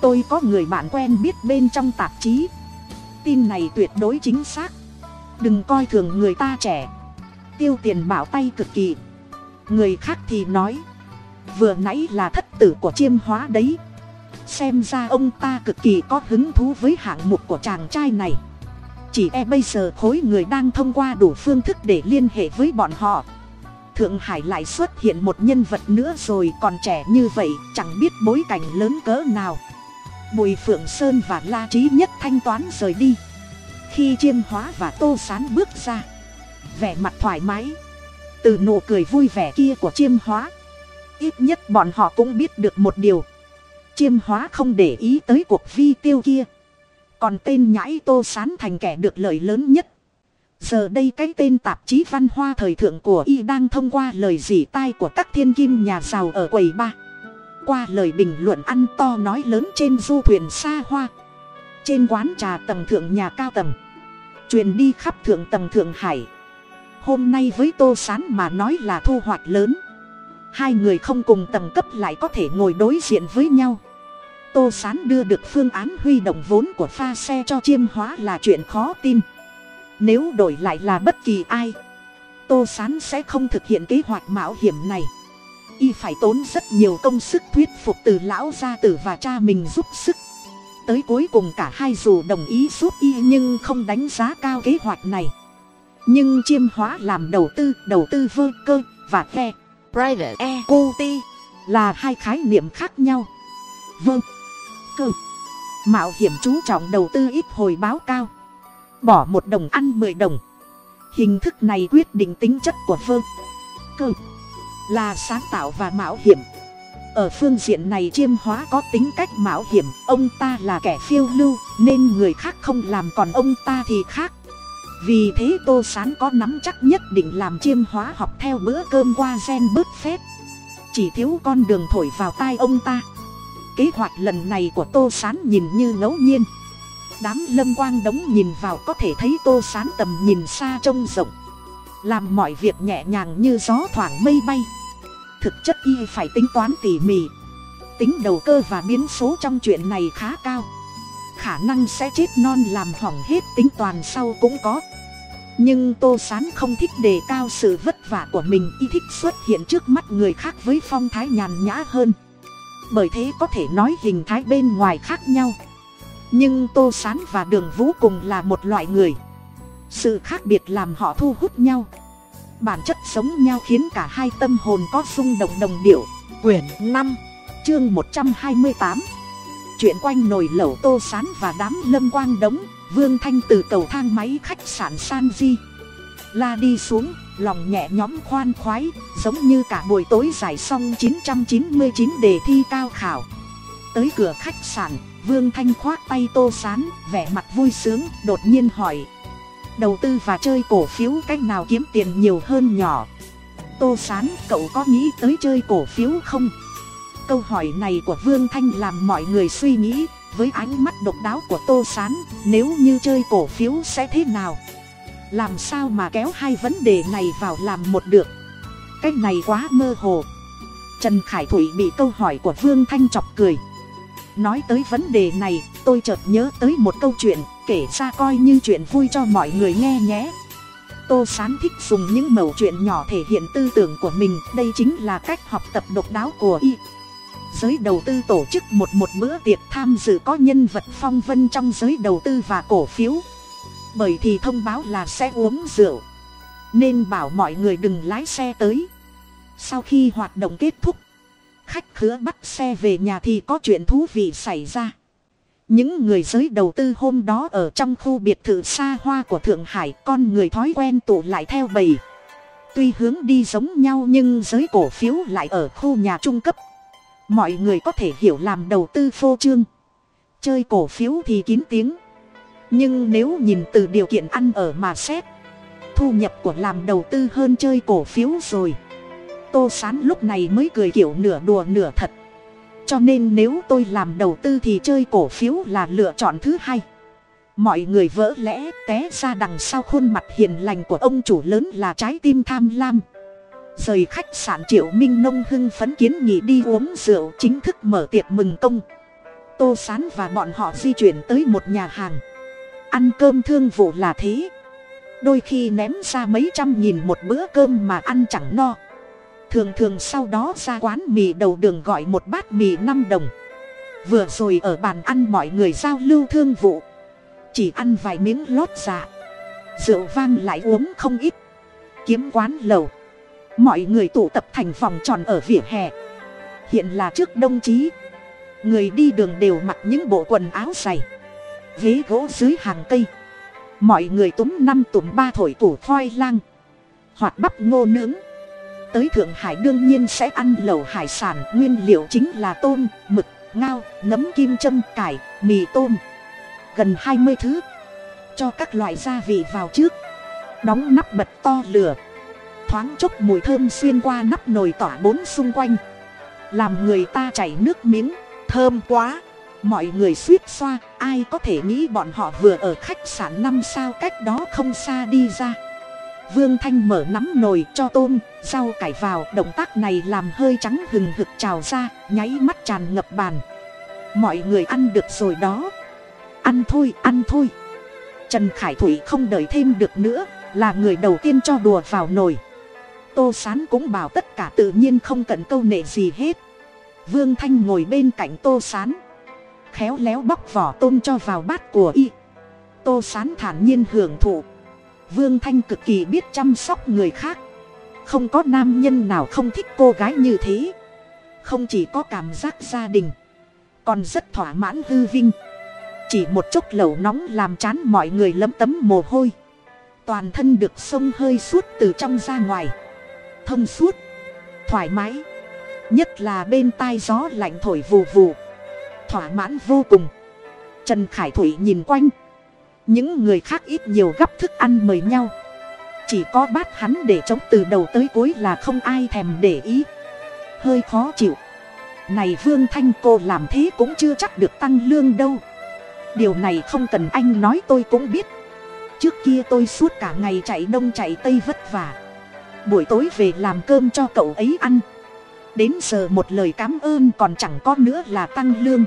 Tôi có người bạn quen biết bên trong tạp chí. Tin này tuyệt đối chính xác. Đừng coi thường người ta trẻ. Tiêu tiền bảo tay cực kỳ. Người khác thì nói, vừa nãy là thất tử của chiêm hóa đấy. Xem ra ông ta cực kỳ có hứng thú với hạng mục của chàng trai này. Chỉ e bây giờ khối người đang thông qua đủ phương thức để liên hệ với bọn họ thượng hải lại xuất hiện một nhân vật nữa rồi còn trẻ như vậy, chẳng biết bối cảnh lớn cỡ nào. Bùi phượng sơn và la trí nhất thanh toán rời đi. Khi chiêm hóa và tô sán bước ra, vẻ mặt thoải mái, từ nụ cười vui vẻ kia của chiêm hóa. Ít nhất bọn họ cũng biết được một điều. Chiêm hóa không để ý tới cuộc vi tiêu kia. Còn tên nhãi tô sán thành kẻ được lợi lớn nhất giờ đây cái tên tạp chí văn hoa thời thượng của y đang thông qua lời dỉ tai của các thiên kim nhà giàu ở quầy ba. Qua lời bình luận ăn to nói lớn trên du thuyền xa hoa. Trên quán trà tầng thượng nhà cao tầng. Truyền đi khắp thượng tầng thượng hải. Hôm nay với tô sán mà nói là thu hoạch lớn. Hai người không cùng tầng cấp lại có thể ngồi đối diện với nhau. Tô sán đưa được phương án huy động vốn của pha xe cho chiêm hóa là chuyện khó tin nếu đổi lại là bất kỳ ai, tô sán sẽ không thực hiện kế hoạch mạo hiểm này. Y phải tốn rất nhiều công sức thuyết phục từ lão gia tử và cha mình giúp sức. Tới cuối cùng cả hai dù đồng ý giúp y nhưng không đánh giá cao kế hoạch này. Nhưng chiêm hóa làm đầu tư đầu tư vơ cơ và khe private equity là hai khái niệm khác nhau. Vơ cơ. Mạo hiểm chú trọng đầu tư ít hồi báo cao bỏ một đồng ăn mười đồng. Hình thức này quyết định tính chất của vơ. Cơ là sáng tạo và mạo hiểm. Ở phương diện này chiêm hóa có tính cách mạo hiểm. Ông ta là kẻ phiêu lưu, nên người khác không làm còn ông ta thì khác. Vì thế tô sán có nắm chắc nhất định làm chiêm hóa học theo bữa cơm qua gen bớt phép. Chỉ thiếu con đường thổi vào tai ông ta. Kế hoạch lần này của tô sán nhìn như ngẫu nhiên đám lâm quang đống nhìn vào có thể thấy tô sán tầm nhìn xa trông rộng. Làm mọi việc nhẹ nhàng như gió thoảng mây bay. Thực chất y phải tính toán tỉ mỉ. Tính đầu cơ và biến số trong chuyện này khá cao. Khả năng sẽ chết non làm hỏng hết tính toàn sau cũng có. Nhưng tô sán không thích đề cao sự vất vả của mình, y thích xuất hiện trước mắt người khác với phong thái nhàn nhã hơn. Bởi thế có thể nói hình thái bên ngoài khác nhau nhưng tô sán và đường vũ cùng là một loại người. Sự khác biệt làm họ thu hút nhau. Bản chất sống nhau khiến cả hai tâm hồn có xung động đồng điệu. Quyển năm, chương một trăm hai mươi tám. Chuyện quanh nồi lẩu tô sán và đám lâm quang đống, vương thanh từ cầu thang máy khách sạn san di. La đi xuống, lòng nhẹ nhõm khoan khoái, giống như cả buổi tối giải xong chín trăm chín mươi chín đề thi cao khảo. Tới cửa khách sạn vương thanh khoác tay tô sán, vẻ mặt vui sướng, đột nhiên hỏi. Đầu tư và chơi cổ phiếu cách nào kiếm tiền nhiều hơn nhỏ? Tô sán, cậu có nghĩ tới chơi cổ phiếu không? Câu hỏi này của vương thanh làm mọi người suy nghĩ, với ánh mắt độc đáo của tô sán. nếu như chơi cổ phiếu sẽ thế nào? Làm sao mà kéo hai vấn đề này vào làm một được? Cái này quá mơ hồ. Trần khải thủy bị câu hỏi của vương thanh chọc cười nói tới vấn đề này, tôi chợt nhớ tới một câu chuyện, kể ra coi như chuyện vui cho mọi người nghe nhé. Tô sán thích dùng những mẩu chuyện nhỏ thể hiện tư tưởng của mình, đây chính là cách học tập độc đáo của y. Giới đầu tư tổ chức một một bữa tiệc tham dự có nhân vật phong vân trong giới đầu tư và cổ phiếu. Bởi thì thông báo là sẽ uống rượu. Nên bảo mọi người đừng lái xe tới. Sau khi hoạt động kết thúc khách khứa bắt xe về nhà thì có chuyện thú vị xảy ra. Những người giới đầu tư hôm đó ở trong khu biệt thự xa hoa của thượng hải, con người thói quen tụ lại theo bầy. Tuy hướng đi giống nhau nhưng giới cổ phiếu lại ở khu nhà trung cấp. Mọi người có thể hiểu làm đầu tư phô trương. Chơi cổ phiếu thì kín tiếng. Nhưng nếu nhìn từ điều kiện ăn ở mà xét, thu nhập của làm đầu tư hơn chơi cổ phiếu rồi tô sán lúc này mới cười kiểu nửa đùa nửa thật. Cho nên nếu tôi làm đầu tư thì chơi cổ phiếu là lựa chọn thứ hai. Mọi người vỡ lẽ té ra đằng sau khuôn mặt hiền lành của ông chủ lớn là trái tim tham lam. Rời khách sạn triệu minh nông hưng phấn kiến nghị đi uống rượu chính thức mở tiệc mừng công. Tô sán và bọn họ di chuyển tới một nhà hàng. Ăn cơm thương vụ là thế. Đôi khi ném ra mấy trăm nghìn một bữa cơm mà ăn chẳng no thường thường sau đó ra quán mì đầu đường gọi một bát mì năm đồng. Vừa rồi ở bàn ăn mọi người giao lưu thương vụ. Chỉ ăn vài miếng lót dạ. Rượu vang lại uống không ít. Kiếm quán lầu. Mọi người tụ tập thành vòng tròn ở vỉa hè. Hiện là trước đông chí. Người đi đường đều mặc những bộ quần áo dày. Ghế gỗ dưới hàng cây. Mọi người túm năm túm ba thổi củ khoai lang. Hoặc bắp ngô nướng tới thượng hải đương nhiên sẽ ăn lẩu hải sản, nguyên liệu chính là tôm, mực, ngao, nấm, kim châm, cải, mì tôm. Gần hai mươi thứ cho các loại gia vị vào trước. Đóng nắp bật to lửa. Thoáng chốc mùi thơm xuyên qua nắp nồi tỏa bốn xung quanh. Làm người ta chảy nước miếng, thơm quá. Mọi người suýt xoa, ai có thể nghĩ bọn họ vừa ở khách sạn năm sao cách đó không xa đi ra vương thanh mở nắm nồi cho tôm, rau cải vào, động tác này làm hơi trắng hừng hực trào ra, nháy mắt tràn ngập bàn. Mọi người ăn được rồi đó. Ăn thôi ăn thôi. Trần khải thủy không đợi thêm được nữa, là người đầu tiên cho đùa vào nồi. Tô s á n cũng bảo tất cả tự nhiên không cần câu nệ gì hết. Vương thanh ngồi bên cạnh tô s á n khéo léo bóc vỏ tôm cho vào bát của y. Tô s á n thản nhiên hưởng thụ vương thanh cực kỳ biết chăm sóc người khác. Không có nam nhân nào không thích cô gái như thế. Không chỉ có cảm giác gia đình, còn rất thỏa mãn hư vinh. Chỉ một chút lẩu nóng làm chán mọi người lấm tấm mồ hôi. Toàn thân được sông hơi suốt từ trong ra ngoài. Thông suốt, thoải mái. Nhất là bên tai gió lạnh thổi vù vù. Thỏa mãn vô cùng. Trần khải thủy nhìn quanh những người khác ít nhiều gắp thức ăn mời nhau. Chỉ có bát hắn để chống từ đầu tới cuối là không ai thèm để ý. Hơi khó chịu. Này vương thanh, cô làm thế cũng chưa chắc được tăng lương đâu. Điều này không cần anh nói, tôi cũng biết. Trước kia tôi suốt cả ngày chạy đông chạy tây vất vả. Buổi tối về làm cơm cho cậu ấy ăn. Đến giờ một lời cám ơn còn chẳng có nữa là tăng lương.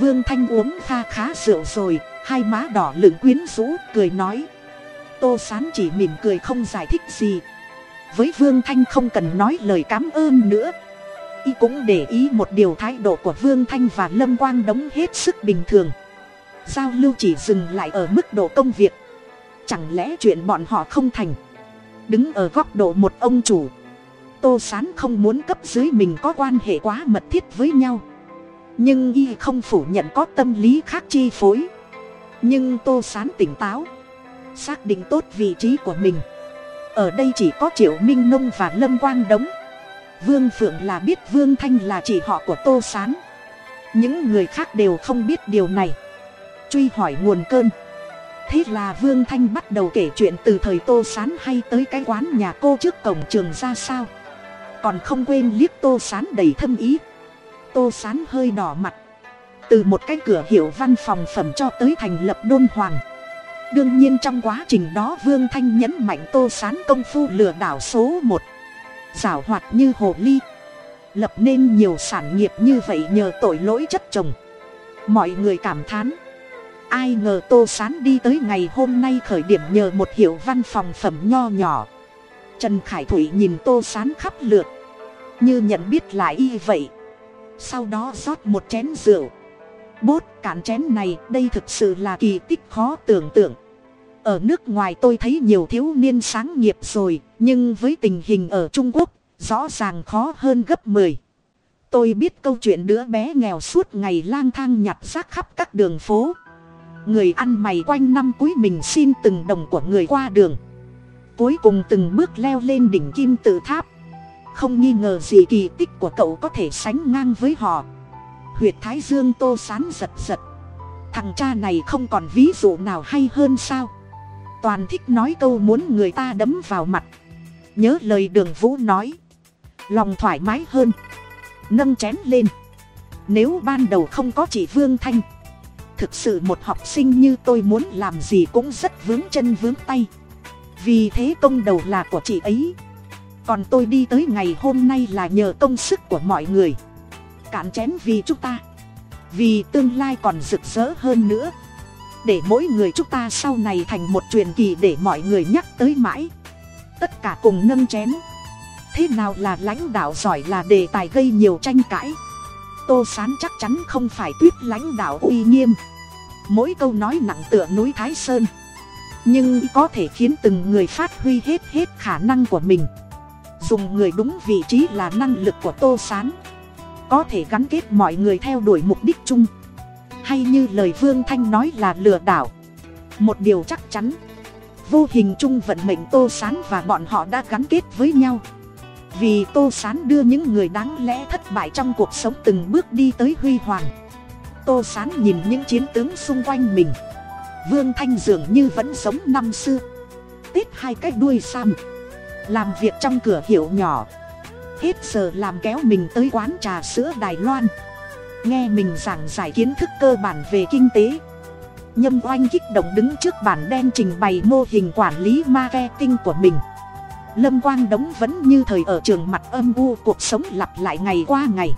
Vương thanh uống kha khá rượu rồi hai má đỏ lửng quyến rũ, cười nói. Tô sán chỉ mỉm cười không giải thích gì. Với vương thanh không cần nói lời cám ơn nữa. Y cũng để ý một điều thái độ của vương thanh và lâm quang đóng hết sức bình thường. Giao lưu chỉ dừng lại ở mức độ công việc. Chẳng lẽ chuyện bọn họ không thành? Đứng ở góc độ một ông chủ. Tô sán không muốn cấp dưới mình có quan hệ quá mật thiết với nhau. Nhưng y không phủ nhận có tâm lý khác chi phối nhưng tô sán tỉnh táo. Xác định tốt vị trí của mình. Ở đây chỉ có triệu minh nông và lâm quang đống. Vương phượng là biết, vương thanh là chị họ của tô sán. Những người khác đều không biết điều này. Truy hỏi nguồn cơn. Thế là vương thanh bắt đầu kể chuyện từ thời tô sán hay tới cái quán nhà cô trước cổng trường ra sao. Còn không quên liếc tô sán đầy thâm ý. Tô sán hơi đỏ mặt từ một cái cửa hiệu văn phòng phẩm cho tới thành lập đôn hoàng. Đương nhiên trong quá trình đó vương thanh nhấn mạnh tô sán công phu lừa đảo số một. Giảo hoạt như hồ ly. Lập nên nhiều sản nghiệp như vậy nhờ tội lỗi chất chồng. Mọi người cảm thán. Ai ngờ tô sán đi tới ngày hôm nay khởi điểm nhờ một hiệu văn phòng phẩm nho nhỏ. Trần khải thủy nhìn tô sán khắp lượt. Như nhận biết lại y vậy. Sau đó rót một chén rượu bốt cạn chén này, đây thực sự là kỳ tích khó tưởng tượng. Ở nước ngoài tôi thấy nhiều thiếu niên sáng nghiệp rồi, nhưng với tình hình ở trung quốc, rõ ràng khó hơn gấp 10. tôi biết câu chuyện đứa bé nghèo suốt ngày lang thang nhặt rác khắp các đường phố. Người ăn mày quanh năm cuối mình xin từng đồng của người qua đường. Cuối cùng từng bước leo lên đỉnh kim tự tháp. Không nghi ngờ gì kỳ tích của cậu có thể sánh ngang với họ huyệt thái dương tô sán giật giật. Thằng cha này không còn ví dụ nào hay hơn sao? Toàn thích nói câu muốn người ta đấm vào mặt. Nhớ lời đường vũ nói. Lòng thoải mái hơn. Nâng chén lên. Nếu ban đầu không có chị vương thanh. Thực sự một học sinh như tôi muốn làm gì cũng rất vướng chân vướng tay. Vì thế công đầu là của chị ấy. Còn tôi đi tới ngày hôm nay là nhờ công sức của mọi người cạn chén vì chúng ta. Vì tương lai còn rực rỡ hơn nữa. Để mỗi người chúng ta sau này thành một truyền kỳ để mọi người nhắc tới mãi. Tất cả cùng nâng chén. Thế nào là lãnh đạo giỏi là đề tài gây nhiều tranh cãi. Tô sán chắc chắn không phải tuyết lãnh đạo uy nghiêm. Mỗi câu nói nặng tựa núi thái sơn. Nhưng có thể khiến từng người phát huy hết hết khả năng của mình. Dùng người đúng vị trí là năng lực của tô sán có thể gắn kết mọi người theo đuổi mục đích chung. Hay như lời vương thanh nói là lừa đảo. Một điều chắc chắn. Vô hình chung vận mệnh tô sán và bọn họ đã gắn kết với nhau. Vì tô sán đưa những người đáng lẽ thất bại trong cuộc sống từng bước đi tới huy hoàng. Tô sán nhìn những chiến tướng xung quanh mình. Vương thanh dường như vẫn sống năm xưa. Tết hai cái đuôi sam làm việc trong cửa hiệu nhỏ hết giờ làm kéo mình tới quán trà sữa đài loan. Nghe mình giảng giải kiến thức cơ bản về kinh tế. Nhâm oanh kích động đứng trước bản đen trình bày mô hình quản lý marketing của mình. Lâm quang đống vẫn như thời ở trường mặt âm u, cuộc sống lặp lại ngày qua ngày.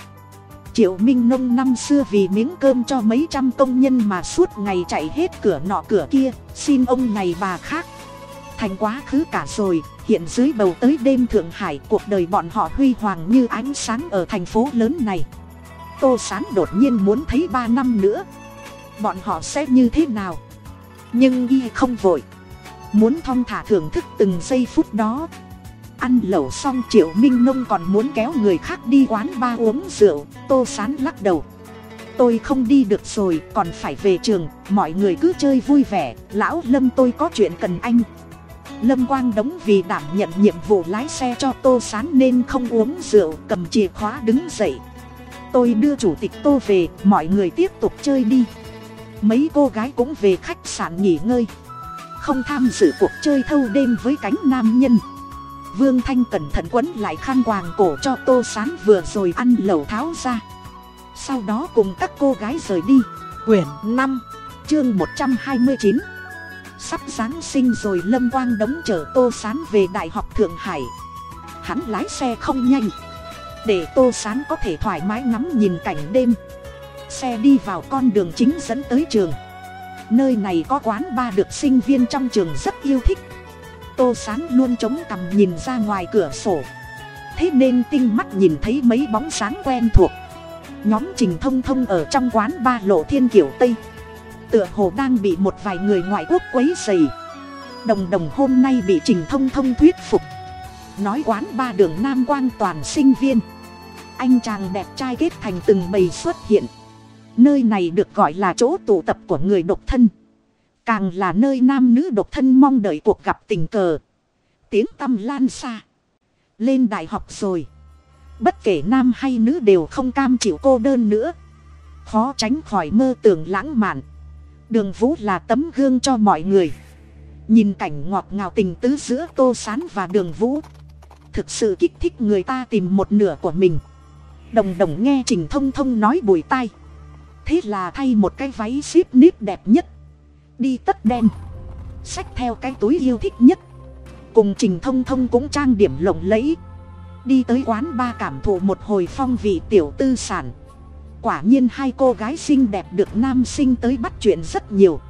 Triệu minh nông năm xưa vì miếng cơm cho mấy trăm công nhân mà suốt ngày chạy hết cửa nọ cửa kia, xin ông này bà khác thành quá khứ cả rồi, hiện dưới bầu tới đêm thượng hải, cuộc đời bọn họ huy hoàng như ánh sáng ở thành phố lớn này. Tô sán đột nhiên muốn thấy ba năm nữa. Bọn họ sẽ như thế nào? Nhưng y không vội. Muốn thong thả thưởng thức từng giây phút đó. Ăn lẩu xong triệu minh nông còn muốn kéo người khác đi quán ba uống rượu, tô sán lắc đầu. Tôi không đi được rồi, còn phải về trường, mọi người cứ chơi vui vẻ. Lão lâm tôi có chuyện cần anh lâm quang đống vì đảm nhận nhiệm vụ lái xe cho tô sán nên không uống rượu, cầm chìa khóa đứng dậy. Tôi đưa chủ tịch tô về, mọi người tiếp tục chơi đi. Mấy cô gái cũng về khách sạn nghỉ ngơi. Không tham dự cuộc chơi thâu đêm với cánh nam nhân. Vương thanh cẩn thận quấn lại khăn quàng cổ cho tô sán vừa rồi ăn lẩu tháo ra. Sau đó cùng các cô gái rời đi. Quyển năm, chương một trăm hai mươi chín sắp giáng sinh rồi lâm quang đống chở tô sán về đại học thượng hải. Hắn lái xe không nhanh. Để tô sán có thể thoải mái ngắm nhìn cảnh đêm. Xe đi vào con đường chính dẫn tới trường. Nơi này có quán ba được sinh viên trong trường rất yêu thích. Tô sán luôn chống cằm nhìn ra ngoài cửa sổ. Thế nên tinh mắt nhìn thấy mấy bóng sáng quen thuộc. Nhóm trình thông thông ở trong quán ba lộ thiên kiểu tây tựa hồ đang bị một vài người ngoại quốc quấy dày đồng đồng hôm nay bị trình thông thông thuyết phục. Nói quán ba đường nam quang toàn sinh viên. Anh chàng đẹp trai kết thành từng bầy xuất hiện. Nơi này được gọi là chỗ tụ tập của người độc thân. Càng là nơi nam nữ độc thân mong đợi cuộc gặp tình cờ. Tiếng tăm lan xa. Lên đại học rồi. Bất kể nam hay nữ đều không cam chịu cô đơn nữa. Khó tránh khỏi mơ tưởng lãng mạn đường vũ là tấm gương cho mọi người. Nhìn cảnh ngọt ngào tình tứ giữa tô sán và đường vũ. Thực sự kích thích người ta tìm một nửa của mình. Đồng đồng nghe trình thông thông nói bùi tai. Thế là thay một cái váy ship nếp đẹp nhất. Đi tất đen. Xách theo cái túi yêu thích nhất. Cùng trình thông thông cũng trang điểm lộng lẫy. Đi tới quán ba cảm thụ một hồi phong vị tiểu tư sản quả nhiên hai cô gái xinh đẹp được nam sinh tới bắt chuyện rất nhiều.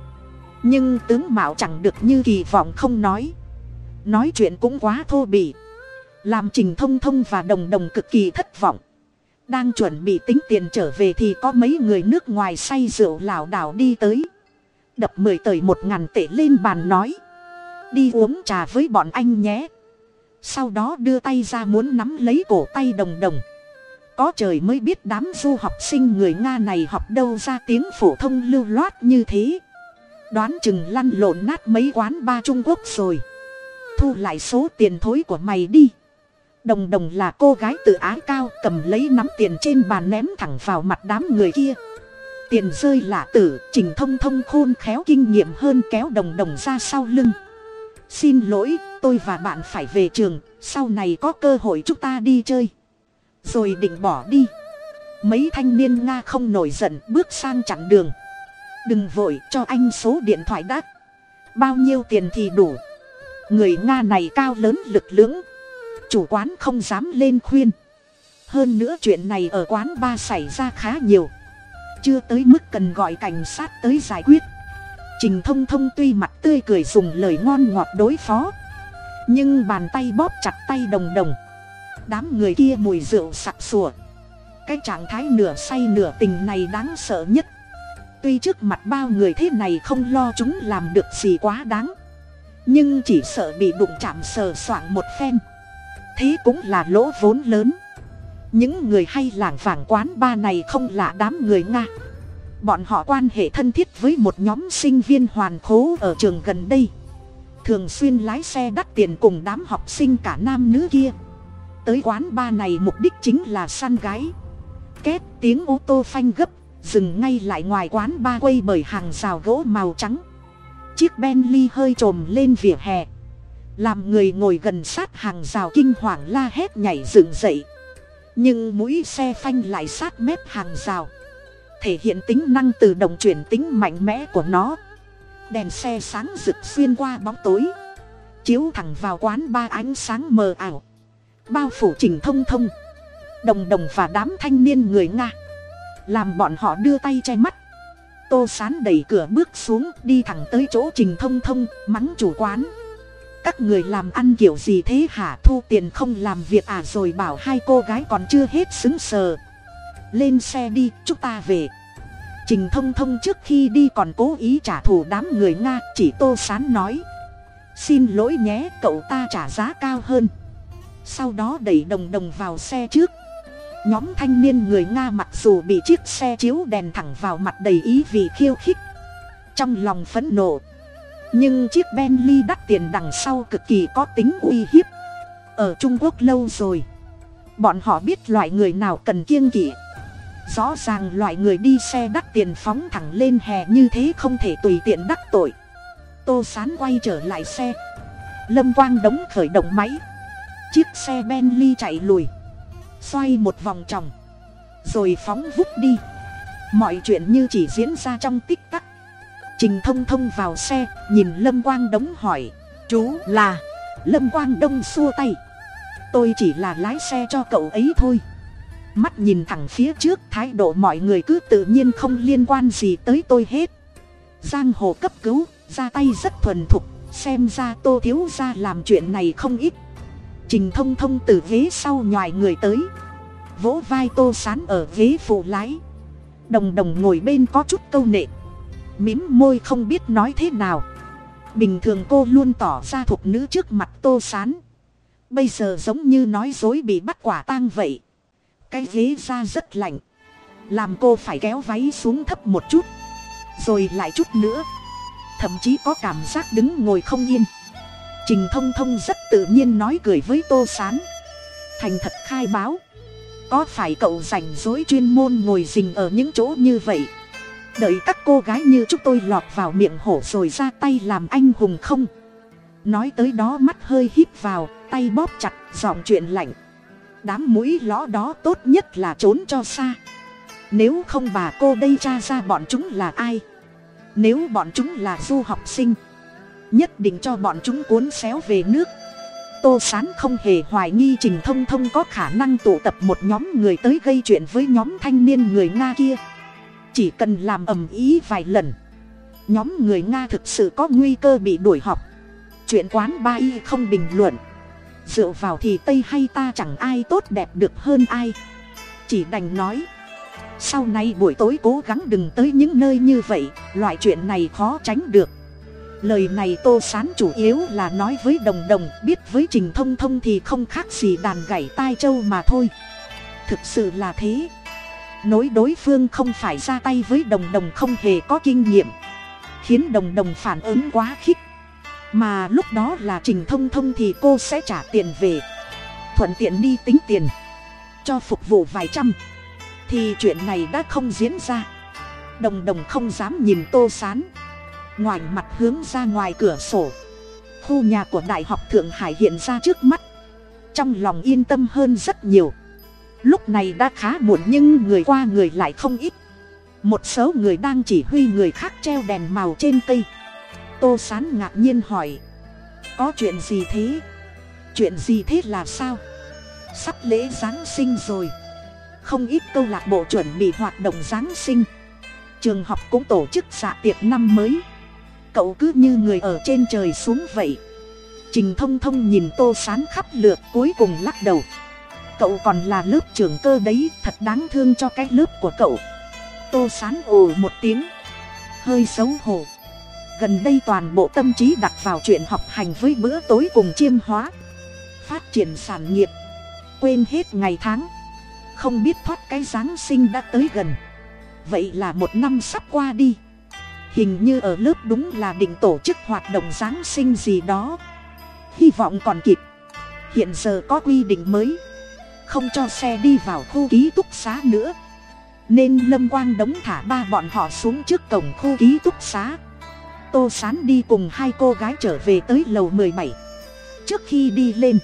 Nhưng tướng mạo chẳng được như kỳ vọng không nói. Nói chuyện cũng quá thô bỉ. Làm trình thông thông và đồng đồng cực kỳ thất vọng. Đang chuẩn bị tính tiền trở về thì có mấy người nước ngoài say rượu lảo đảo đi tới. Đập mười tời một ngàn tệ lên bàn nói. Đi uống trà với bọn anh nhé. Sau đó đưa tay ra muốn nắm lấy cổ tay đồng đồng có trời mới biết đám du học sinh người nga này học đâu ra tiếng phổ thông lưu loát như thế. Đoán chừng lăn lộn nát mấy quán ba trung quốc rồi. Thu lại số tiền thối của mày đi. Đồng đồng là cô gái tự ái cao cầm lấy nắm tiền trên bàn ném thẳng vào mặt đám người kia. Tiền rơi lạ tử, trình thông thông khôn khéo kinh nghiệm hơn kéo đồng đồng ra sau lưng. Xin lỗi, tôi và bạn phải về trường, sau này có cơ hội chúng ta đi chơi rồi định bỏ đi. Mấy thanh niên nga không nổi giận bước sang chặn đường. Đừng vội cho anh số điện thoại đã. bao nhiêu tiền thì đủ. Người nga này cao lớn lực lưỡng. Chủ quán không dám lên khuyên. Hơn nữa chuyện này ở quán ba xảy ra khá nhiều. Chưa tới mức cần gọi cảnh sát tới giải quyết. Trình thông thông tuy mặt tươi cười dùng lời ngon ngọt đối phó. Nhưng bàn tay bóp chặt tay đồng đồng đám người kia mùi rượu sặc sủa cái trạng thái nửa say nửa tình này đáng sợ nhất. Tuy trước mặt bao người thế này không lo chúng làm được gì quá đáng. Nhưng chỉ sợ bị đụng chạm sờ soạng một phen. Thế cũng là lỗ vốn lớn. Những người hay làng vàng quán ba này không là đám người nga. Bọn họ quan hệ thân thiết với một nhóm sinh viên hoàn khố ở trường gần đây. Thường xuyên lái xe đắt tiền cùng đám học sinh cả nam nữ kia tới quán ba này mục đích chính là săn gái. Két tiếng ô tô phanh gấp, dừng ngay lại ngoài quán ba quây bởi hàng rào gỗ màu trắng. Chiếc bentley hơi trồm lên vỉa hè. Làm người ngồi gần sát hàng rào kinh hoàng la hét nhảy dựng dậy. Nhưng mũi xe phanh lại sát mép hàng rào. Thể hiện tính năng tự động chuyển tính mạnh mẽ của nó. Đèn xe sáng rực xuyên qua bóng tối. Chiếu thẳng vào quán ba ánh sáng mờ ảo bao phủ trình thông thông. Đồng đồng và đám thanh niên người nga. Làm bọn họ đưa tay che mắt. Tô sán đẩy cửa bước xuống, đi thẳng tới chỗ trình thông thông, mắng chủ quán. Các người làm ăn kiểu gì thế hả? Thu tiền không làm việc à? Rồi bảo hai cô gái còn chưa hết xứng sờ. Lên xe đi, chúng ta về. Trình thông thông trước khi đi còn cố ý trả thù đám người nga, chỉ tô sán nói. Xin lỗi nhé, cậu ta trả giá cao hơn sau đó đẩy đồng đồng vào xe trước. Nhóm thanh niên người nga mặc dù bị chiếc xe chiếu đèn thẳng vào mặt đầy ý vì khiêu khích, trong lòng phẫn nộ. Nhưng chiếc bentley đắt tiền đằng sau cực kỳ có tính uy hiếp. Ở trung quốc lâu rồi, bọn họ biết loại người nào cần kiêng kỵ. Rõ ràng loại người đi xe đắt tiền phóng thẳng lên hè như thế không thể tùy tiện đắc tội. Tô sán quay trở lại xe. Lâm quang đống khởi động máy chiếc xe bentley chạy lùi. Xoay một vòng tròng. Rồi phóng vút đi. Mọi chuyện như chỉ diễn ra trong tích tắc. Trình thông thông vào xe, nhìn lâm quang đống hỏi, chú là? Lâm quang đông xua tay, tôi chỉ là lái xe cho cậu ấy thôi. Mắt nhìn thẳng phía trước, thái độ mọi người cứ tự nhiên không liên quan gì tới tôi hết. Giang hồ cấp cứu, ra tay rất thuần thục, xem ra tô thiếu ra làm chuyện này không ít trình thông thông từ ghế sau nhòi người tới. Vỗ vai tô sán ở ghế phụ lái. Đồng đồng ngồi bên có chút câu nệ. Mím môi không biết nói thế nào. Bình thường cô luôn tỏ ra thuộc nữ trước mặt tô sán. Bây giờ giống như nói dối bị bắt quả tang vậy. Cái ghế ra rất lạnh. Làm cô phải kéo váy xuống thấp một chút. Rồi lại chút nữa. Thậm chí có cảm giác đứng ngồi không yên trình thông thông rất tự nhiên nói cười với tô s á n thành thật khai báo, có phải cậu rảnh rối chuyên môn ngồi rình ở những chỗ như vậy? Đợi các cô gái như chúng tôi lọt vào miệng hổ rồi ra tay làm anh hùng không? Nói tới đó mắt hơi hít vào, tay bóp chặt, giọng chuyện lạnh. Đám mũi lõ đó tốt nhất là trốn cho xa. Nếu không bà cô đây tra ra bọn chúng là ai? Nếu bọn chúng là du học sinh nhất định cho bọn chúng cuốn xéo về nước. Tô s á n không hề hoài nghi trình thông thông có khả năng tụ tập một nhóm người tới gây chuyện với nhóm thanh niên người nga kia. Chỉ cần làm ầm ý vài lần, nhóm người nga thực sự có nguy cơ bị đuổi học. Chuyện quán ba y không bình luận. Dựa vào thì tây hay ta chẳng ai tốt đẹp được hơn ai. Chỉ đành nói, sau này buổi tối cố gắng đừng tới những nơi như vậy, loại chuyện này khó tránh được lời này tô sán chủ yếu là nói với đồng đồng, biết với trình thông thông thì không khác gì đàn gảy tai châu mà thôi. Thực sự là thế. Nối đối phương không phải ra tay với đồng đồng không hề có kinh nghiệm. Khiến đồng đồng phản ứng quá khích. Mà lúc đó là trình thông thông thì cô sẽ trả tiền về. Thuận tiện đi tính tiền. Cho phục vụ vài trăm. Thì chuyện này đã không diễn ra. Đồng đồng không dám nhìn tô sán ngoảnh mặt hướng ra ngoài cửa sổ. Khu nhà của đại học thượng hải hiện ra trước mắt. Trong lòng yên tâm hơn rất nhiều. Lúc này đã khá muộn nhưng người qua người lại không ít. Một số người đang chỉ huy người khác treo đèn màu trên cây. Tô sán ngạc nhiên hỏi, có chuyện gì thế? Chuyện gì thế là sao? Sắp lễ giáng sinh rồi. Không ít câu lạc bộ chuẩn bị hoạt động giáng sinh. Trường học cũng tổ chức dạ tiệc năm mới cậu cứ như người ở trên trời xuống vậy. Trình thông thông nhìn tô sán khắp lượt cuối cùng lắc đầu. Cậu còn là lớp trưởng cơ đấy, thật đáng thương cho cái lớp của cậu. Tô sán ồ một tiếng. Hơi xấu hổ. Gần đây toàn bộ tâm trí đặt vào chuyện học hành với bữa tối cùng chiêm hóa. Phát triển sản nghiệp. Quên hết ngày tháng. Không biết thoát cái giáng sinh đã tới gần. Vậy là một năm sắp qua đi hình như ở lớp đúng là định tổ chức hoạt động giáng sinh gì đó. Hy vọng còn kịp. Hiện giờ có quy định mới. Không cho xe đi vào khu ký túc xá nữa. Nên lâm quang đống thả ba bọn họ xuống trước cổng khu ký túc xá. Tô sán đi cùng hai cô gái trở về tới lầu mười bảy. Trước khi đi lên,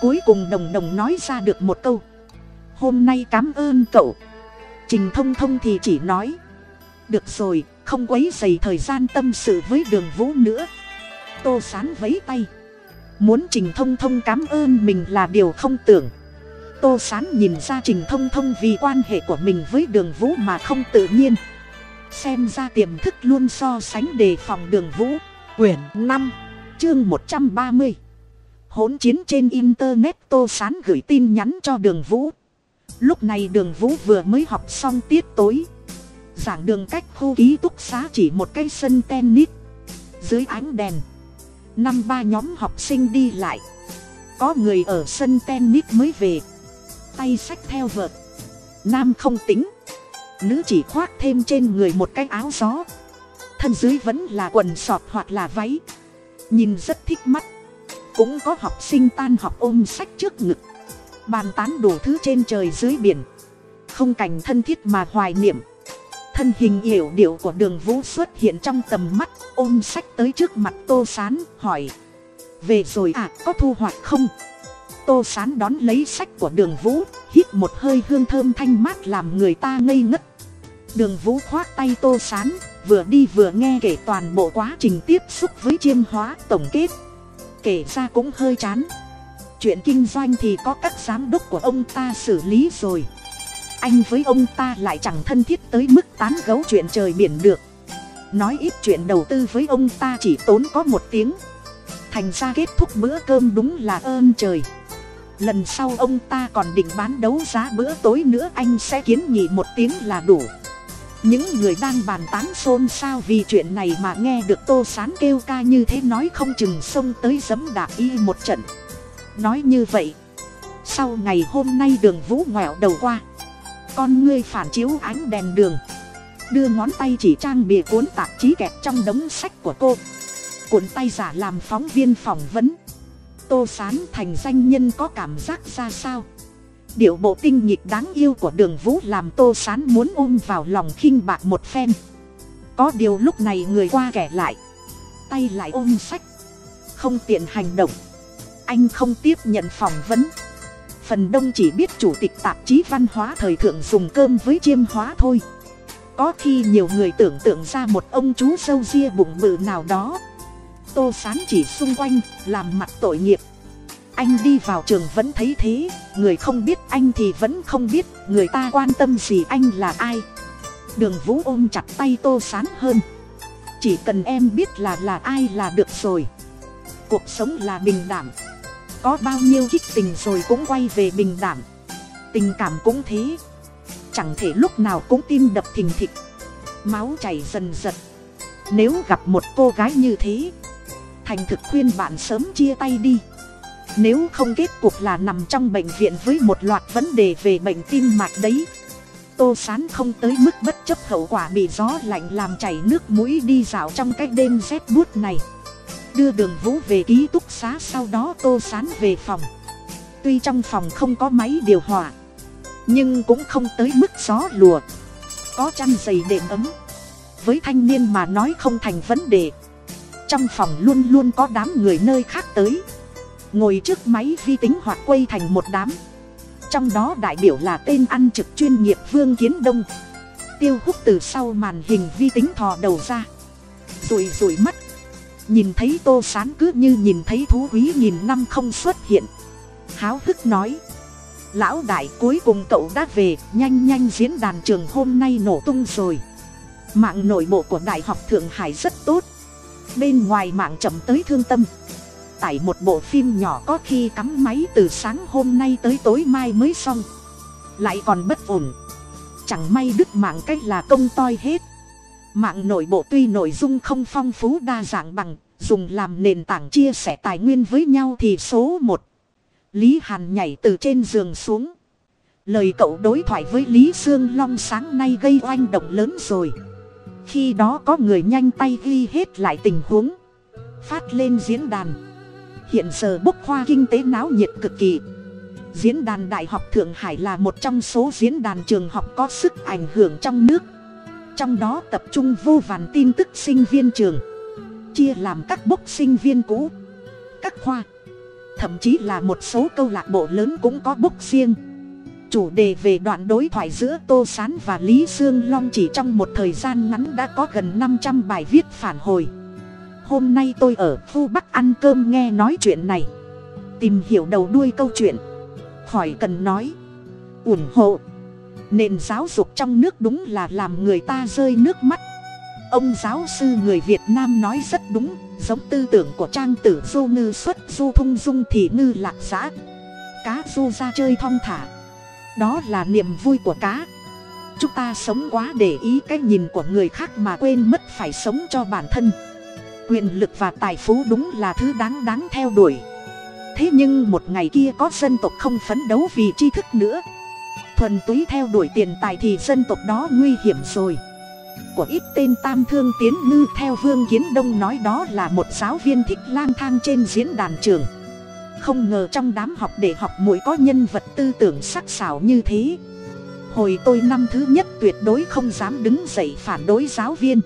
cuối cùng đồng đồng nói ra được một câu. Hôm nay cám ơn cậu. Trình thông thông thì chỉ nói, được rồi không quấy dày thời gian tâm sự với đường vũ nữa. Tô sán vấy tay. Muốn trình thông thông cảm ơn mình là điều không tưởng. Tô sán nhìn ra trình thông thông vì quan hệ của mình với đường vũ mà không tự nhiên. Xem ra tiềm thức luôn so sánh đề phòng đường vũ. Quyển năm, chương một trăm ba mươi. Hỗn chiến trên internet, tô sán gửi tin nhắn cho đường vũ. Lúc này đường vũ vừa mới học xong tiết tối giảng đường cách khu ký túc xá chỉ một cái sân tennis. Dưới ánh đèn, năm ba nhóm học sinh đi lại. Có người ở sân tennis mới về. Tay xách theo vợt. Nam không tính. Nữ chỉ khoác thêm trên người một cái áo gió. Thân dưới vẫn là quần sọt hoặc là váy. Nhìn rất thích mắt. Cũng có học sinh tan học ôm sách trước ngực. Bàn tán đủ thứ trên trời dưới biển. Không cảnh thân thiết mà hoài niệm thân hình yểu điệu của đường vũ xuất hiện trong tầm mắt, ôm sách tới trước mặt tô sán, hỏi. Về rồi à có thu hoạch không? Tô sán đón lấy sách của đường vũ, hít một hơi hương thơm thanh mát làm người ta ngây ngất. Đường vũ khoác tay tô sán, vừa đi vừa nghe kể toàn bộ quá trình tiếp xúc với chiêm hóa tổng kết. Kể ra cũng hơi chán. Chuyện kinh doanh thì có các giám đốc của ông ta xử lý rồi anh với ông ta lại chẳng thân thiết tới mức tán gấu chuyện trời biển được. Nói ít chuyện đầu tư với ông ta chỉ tốn có một tiếng. Thành ra kết thúc bữa cơm đúng là ơn trời. Lần sau ông ta còn định bán đấu giá bữa tối nữa anh sẽ kiến nghị một tiếng là đủ. Những người đang bàn tán xôn xao vì chuyện này mà nghe được tô sán kêu ca như thế nói không chừng xông tới giấm đạp y một trận. Nói như vậy, sau ngày hôm nay đường vũ ngoẹo đầu qua con ngươi phản chiếu ánh đèn đường. Đưa ngón tay chỉ trang bìa cuốn tạp chí kẹt trong đống sách của cô. Cuộn tay giả làm phóng viên phỏng vấn. Tô sán thành danh nhân có cảm giác ra sao? Điệu bộ tinh nhịp đáng yêu của đường vũ làm tô sán muốn ôm vào lòng khinh bạc một phen. Có điều lúc này người qua kẻ lại. Tay lại ôm sách. Không tiện hành động. Anh không tiếp nhận phỏng vấn phần đông chỉ biết chủ tịch tạp chí văn hóa thời thượng dùng cơm với chiêm hóa thôi. Có khi nhiều người tưởng tượng ra một ông chú sâu ria bụng bự nào đó. Tô sán chỉ xung quanh, làm mặt tội nghiệp. Anh đi vào trường vẫn thấy thế, người không biết anh thì vẫn không biết, người ta quan tâm gì anh là ai. Đường vũ ôm chặt tay tô sán hơn. Chỉ cần em biết là là ai là được rồi. Cuộc sống là bình đẳng có bao nhiêu kích tình rồi cũng quay về bình đảm tình cảm cũng thế. Chẳng thể lúc nào cũng tim đập thình thịch. Máu chảy dần dật nếu gặp một cô gái như thế, thành thực khuyên bạn sớm chia tay đi. Nếu không kết cuộc là nằm trong bệnh viện với một loạt vấn đề về bệnh tim mạch đấy, tô sán không tới mức bất chấp hậu quả bị gió lạnh làm chảy nước mũi đi dạo trong cái đêm rét buốt này đưa đường vũ về ký túc xá sau đó tô sán về phòng. Tuy trong phòng không có máy điều hòa, nhưng cũng không tới mức gió lùa. Có chăn dày đệm ấm. Với thanh niên mà nói không thành vấn đề. Trong phòng luôn luôn có đám người nơi khác tới. Ngồi trước máy vi tính hoặc quay thành một đám. Trong đó đại biểu là tên ăn trực chuyên nghiệp vương kiến đông. Tiêu hút từ sau màn hình vi tính thò đầu ra. Rủi rủi mắt nhìn thấy tô sán cứ như nhìn thấy thú quý nghìn năm không xuất hiện. Háo hức nói. Lão đại cuối cùng cậu đã về, nhanh nhanh diễn đàn trường hôm nay nổ tung rồi. Mạng nội bộ của đại học thượng hải rất tốt. Bên ngoài mạng chậm tới thương tâm. Tải một bộ phim nhỏ có khi cắm máy từ sáng hôm nay tới tối mai mới xong. Lại còn bất ổn. Chẳng may đứt mạng cách là công toi hết mạng nội bộ tuy nội dung không phong phú đa dạng bằng, dùng làm nền tảng chia sẻ tài nguyên với nhau thì số một. Lý hàn nhảy từ trên giường xuống. Lời cậu đối thoại với lý sương long sáng nay gây oanh động lớn rồi. Khi đó có người nhanh tay ghi hết lại tình huống. Phát lên diễn đàn. Hiện giờ bốc khoa kinh tế náo nhiệt cực kỳ. Diễn đàn đại học thượng hải là một trong số diễn đàn trường học có sức ảnh hưởng trong nước trong đó tập trung vô vàn tin tức sinh viên trường. Chia làm các bốc sinh viên cũ, các khoa. Thậm chí là một số câu lạc bộ lớn cũng có bốc riêng. Chủ đề về đoạn đối thoại giữa tô s á n và lý sương long chỉ trong một thời gian ngắn đã có gần năm trăm bài viết phản hồi. Hôm nay tôi ở khu bắc ăn cơm nghe nói chuyện này. Tìm hiểu đầu đuôi câu chuyện. Khỏi cần nói. Ủng hộ nền giáo dục trong nước đúng là làm người ta rơi nước mắt. Ông giáo sư người việt nam nói rất đúng, giống tư tưởng của trang tử du ngư xuất du thung dung thì ngư lạc giã. Cá du ra chơi thong thả. Đó là niềm vui của cá. Chúng ta sống quá để ý cái nhìn của người khác mà quên mất phải sống cho bản thân. Quyền lực và tài phú đúng là thứ đáng đáng theo đuổi. Thế nhưng một ngày kia có dân tộc không phấn đấu vì tri thức nữa thuần túy theo đuổi tiền tài thì dân tộc đó nguy hiểm rồi. Của ít tên tam thương tiến ngư theo vương kiến đông nói đó là một giáo viên thích lang thang trên diễn đàn trường. Không ngờ trong đám học để học mũi có nhân vật tư tưởng sắc sảo như thế. Hồi tôi năm thứ nhất tuyệt đối không dám đứng dậy phản đối giáo viên.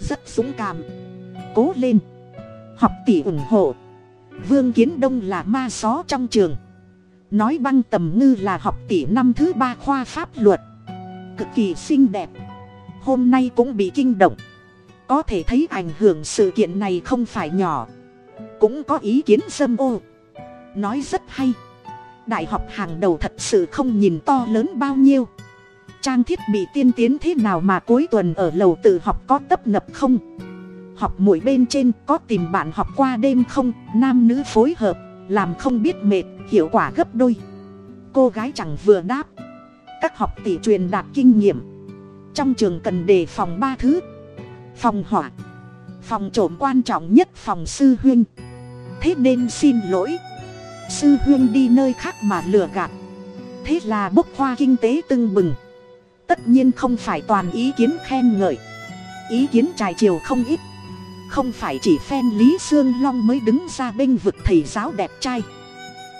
Rất dũng cảm. Cố lên. Học tỷ ủng hộ. Vương kiến đông là ma só trong trường nói băng tầm ngư là học tỷ năm thứ ba khoa pháp luật. Cực kỳ xinh đẹp. Hôm nay cũng bị kinh động. Có thể thấy ảnh hưởng sự kiện này không phải nhỏ. Cũng có ý kiến dâm ô. Nói rất hay. Đại học hàng đầu thật sự không nhìn to lớn bao nhiêu. Trang thiết bị tiên tiến thế nào mà cuối tuần ở lầu tự học có tấp nập không? Học mũi bên trên có tìm bạn học qua đêm không? Nam nữ phối hợp làm không biết mệt, hiệu quả gấp đôi. Cô gái chẳng vừa đáp. Các học tỷ truyền đạt kinh nghiệm. Trong trường cần đề phòng ba thứ. Phòng hỏa phòng trộm quan trọng nhất phòng sư huynh. Thế nên xin lỗi. Sư huyên đi nơi khác mà lừa gạt. Thế là bốc hoa kinh tế tưng bừng. Tất nhiên không phải toàn ý kiến khen ngợi. Ý kiến trải chiều không ít không phải chỉ phen lý sương long mới đứng ra bênh vực thầy giáo đẹp trai.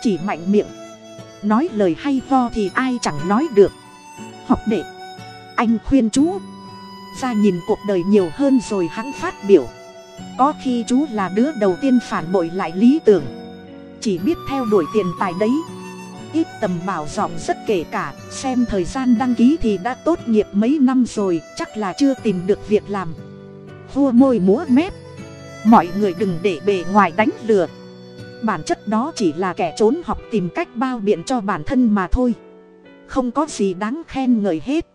Chỉ mạnh miệng. Nói lời hay ho thì ai chẳng nói được. Học đệ. Anh khuyên chú. Ra nhìn cuộc đời nhiều hơn rồi hắn phát biểu. Có khi chú là đứa đầu tiên phản bội lại lý tưởng. Chỉ biết theo đuổi tiền tài đấy. Ít tầm bảo giọng rất kể cả. Xem thời gian đăng ký thì đã tốt nghiệp mấy năm rồi. Chắc là chưa tìm được việc làm. Vua môi múa mép mọi người đừng để bề ngoài đánh lừa. Bản chất đó chỉ là kẻ trốn học tìm cách bao biện cho bản thân mà thôi. Không có gì đáng khen ngợi hết.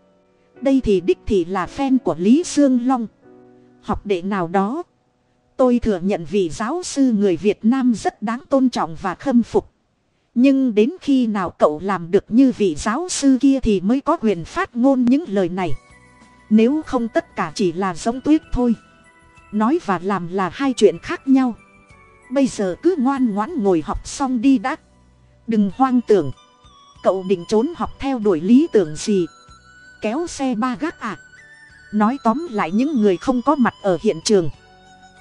Đây thì đích thì là fan của lý sương long. Học đệ nào đó, tôi thừa nhận vị giáo sư người việt nam rất đáng tôn trọng và khâm phục. Nhưng đến khi nào cậu làm được như vị giáo sư kia thì mới có quyền phát ngôn những lời này. Nếu không tất cả chỉ là giống tuyết thôi nói và làm là hai chuyện khác nhau. Bây giờ cứ ngoan ngoãn ngồi học xong đi đã. Đừng hoang tưởng. Cậu định trốn học theo đuổi lý tưởng gì? Kéo xe ba gác à? Nói tóm lại những người không có mặt ở hiện trường.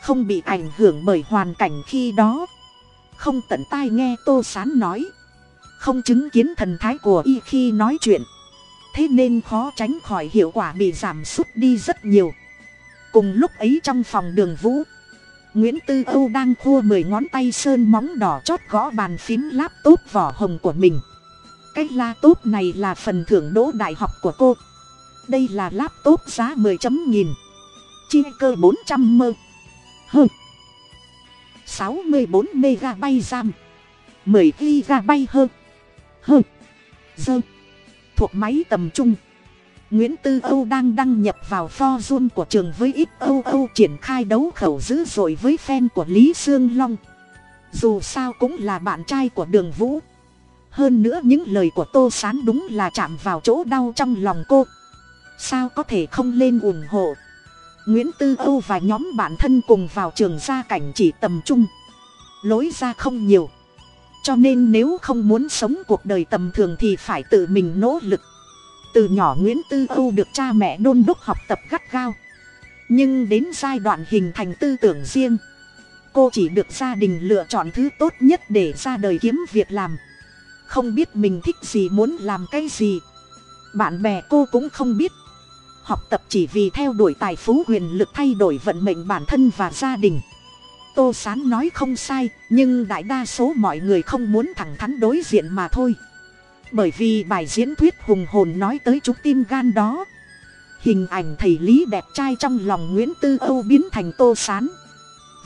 Không bị ảnh hưởng bởi hoàn cảnh khi đó. Không tận tai nghe tô sán nói. Không chứng kiến thần thái của y khi nói chuyện. Thế nên khó tránh khỏi hiệu quả bị giảm sút đi rất nhiều cùng lúc ấy trong phòng đường vũ, nguyễn tư âu đang khua mười ngón tay sơn móng đỏ chót gõ bàn phím laptop vỏ hồng của mình. Cái laptop này là phần thưởng đỗ đại học của cô. Đây là laptop giá mười chấm nghìn, chia cơ bốn trăm mơ. Hơn sáu mươi bốn megabyte ram, mười gigabyte hơn hơn dơ. Thuộc máy tầm trung nguyễn tư âu đang đăng nhập vào pho zoom của trường với ít âu âu triển khai đấu khẩu dữ dội với fan của lý sương long. Dù sao cũng là bạn trai của đường vũ. Hơn nữa những lời của tô s á n đúng là chạm vào chỗ đau trong lòng cô. Sao có thể không lên ủng hộ? Nguyễn tư âu và nhóm bạn thân cùng vào trường gia cảnh chỉ tầm trung. Lối ra không nhiều. Cho nên nếu không muốn sống cuộc đời tầm thường thì phải tự mình nỗ lực từ nhỏ nguyễn tư âu được cha mẹ đôn đốc học tập gắt gao. Nhưng đến giai đoạn hình thành tư tưởng riêng, cô chỉ được gia đình lựa chọn thứ tốt nhất để ra đời kiếm việc làm. Không biết mình thích gì, muốn làm cái gì. Bạn bè cô cũng không biết. Học tập chỉ vì theo đuổi tài phú, quyền lực thay đổi vận mệnh bản thân và gia đình. Tô sán nói không sai, nhưng đại đa số mọi người không muốn thẳng thắn đối diện mà thôi bởi vì bài diễn thuyết hùng hồn nói tới chúng tim gan đó. Hình ảnh thầy lý đẹp trai trong lòng nguyễn tư âu biến thành tô sán.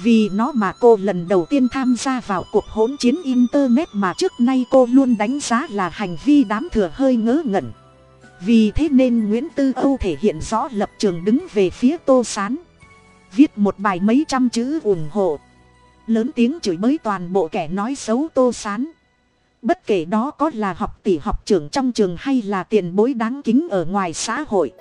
Vì nó mà cô lần đầu tiên tham gia vào cuộc hỗn chiến internet mà trước nay cô luôn đánh giá là hành vi đám thừa hơi ngớ ngẩn. Vì thế nên nguyễn tư âu thể hiện rõ lập trường đứng về phía tô s á n viết một bài mấy trăm chữ ủng hộ. Lớn tiếng chửi bới toàn bộ kẻ nói xấu tô s á n bất kể đó có là học tỷ học trưởng trong trường hay là tiền bối đáng kính ở ngoài xã hội.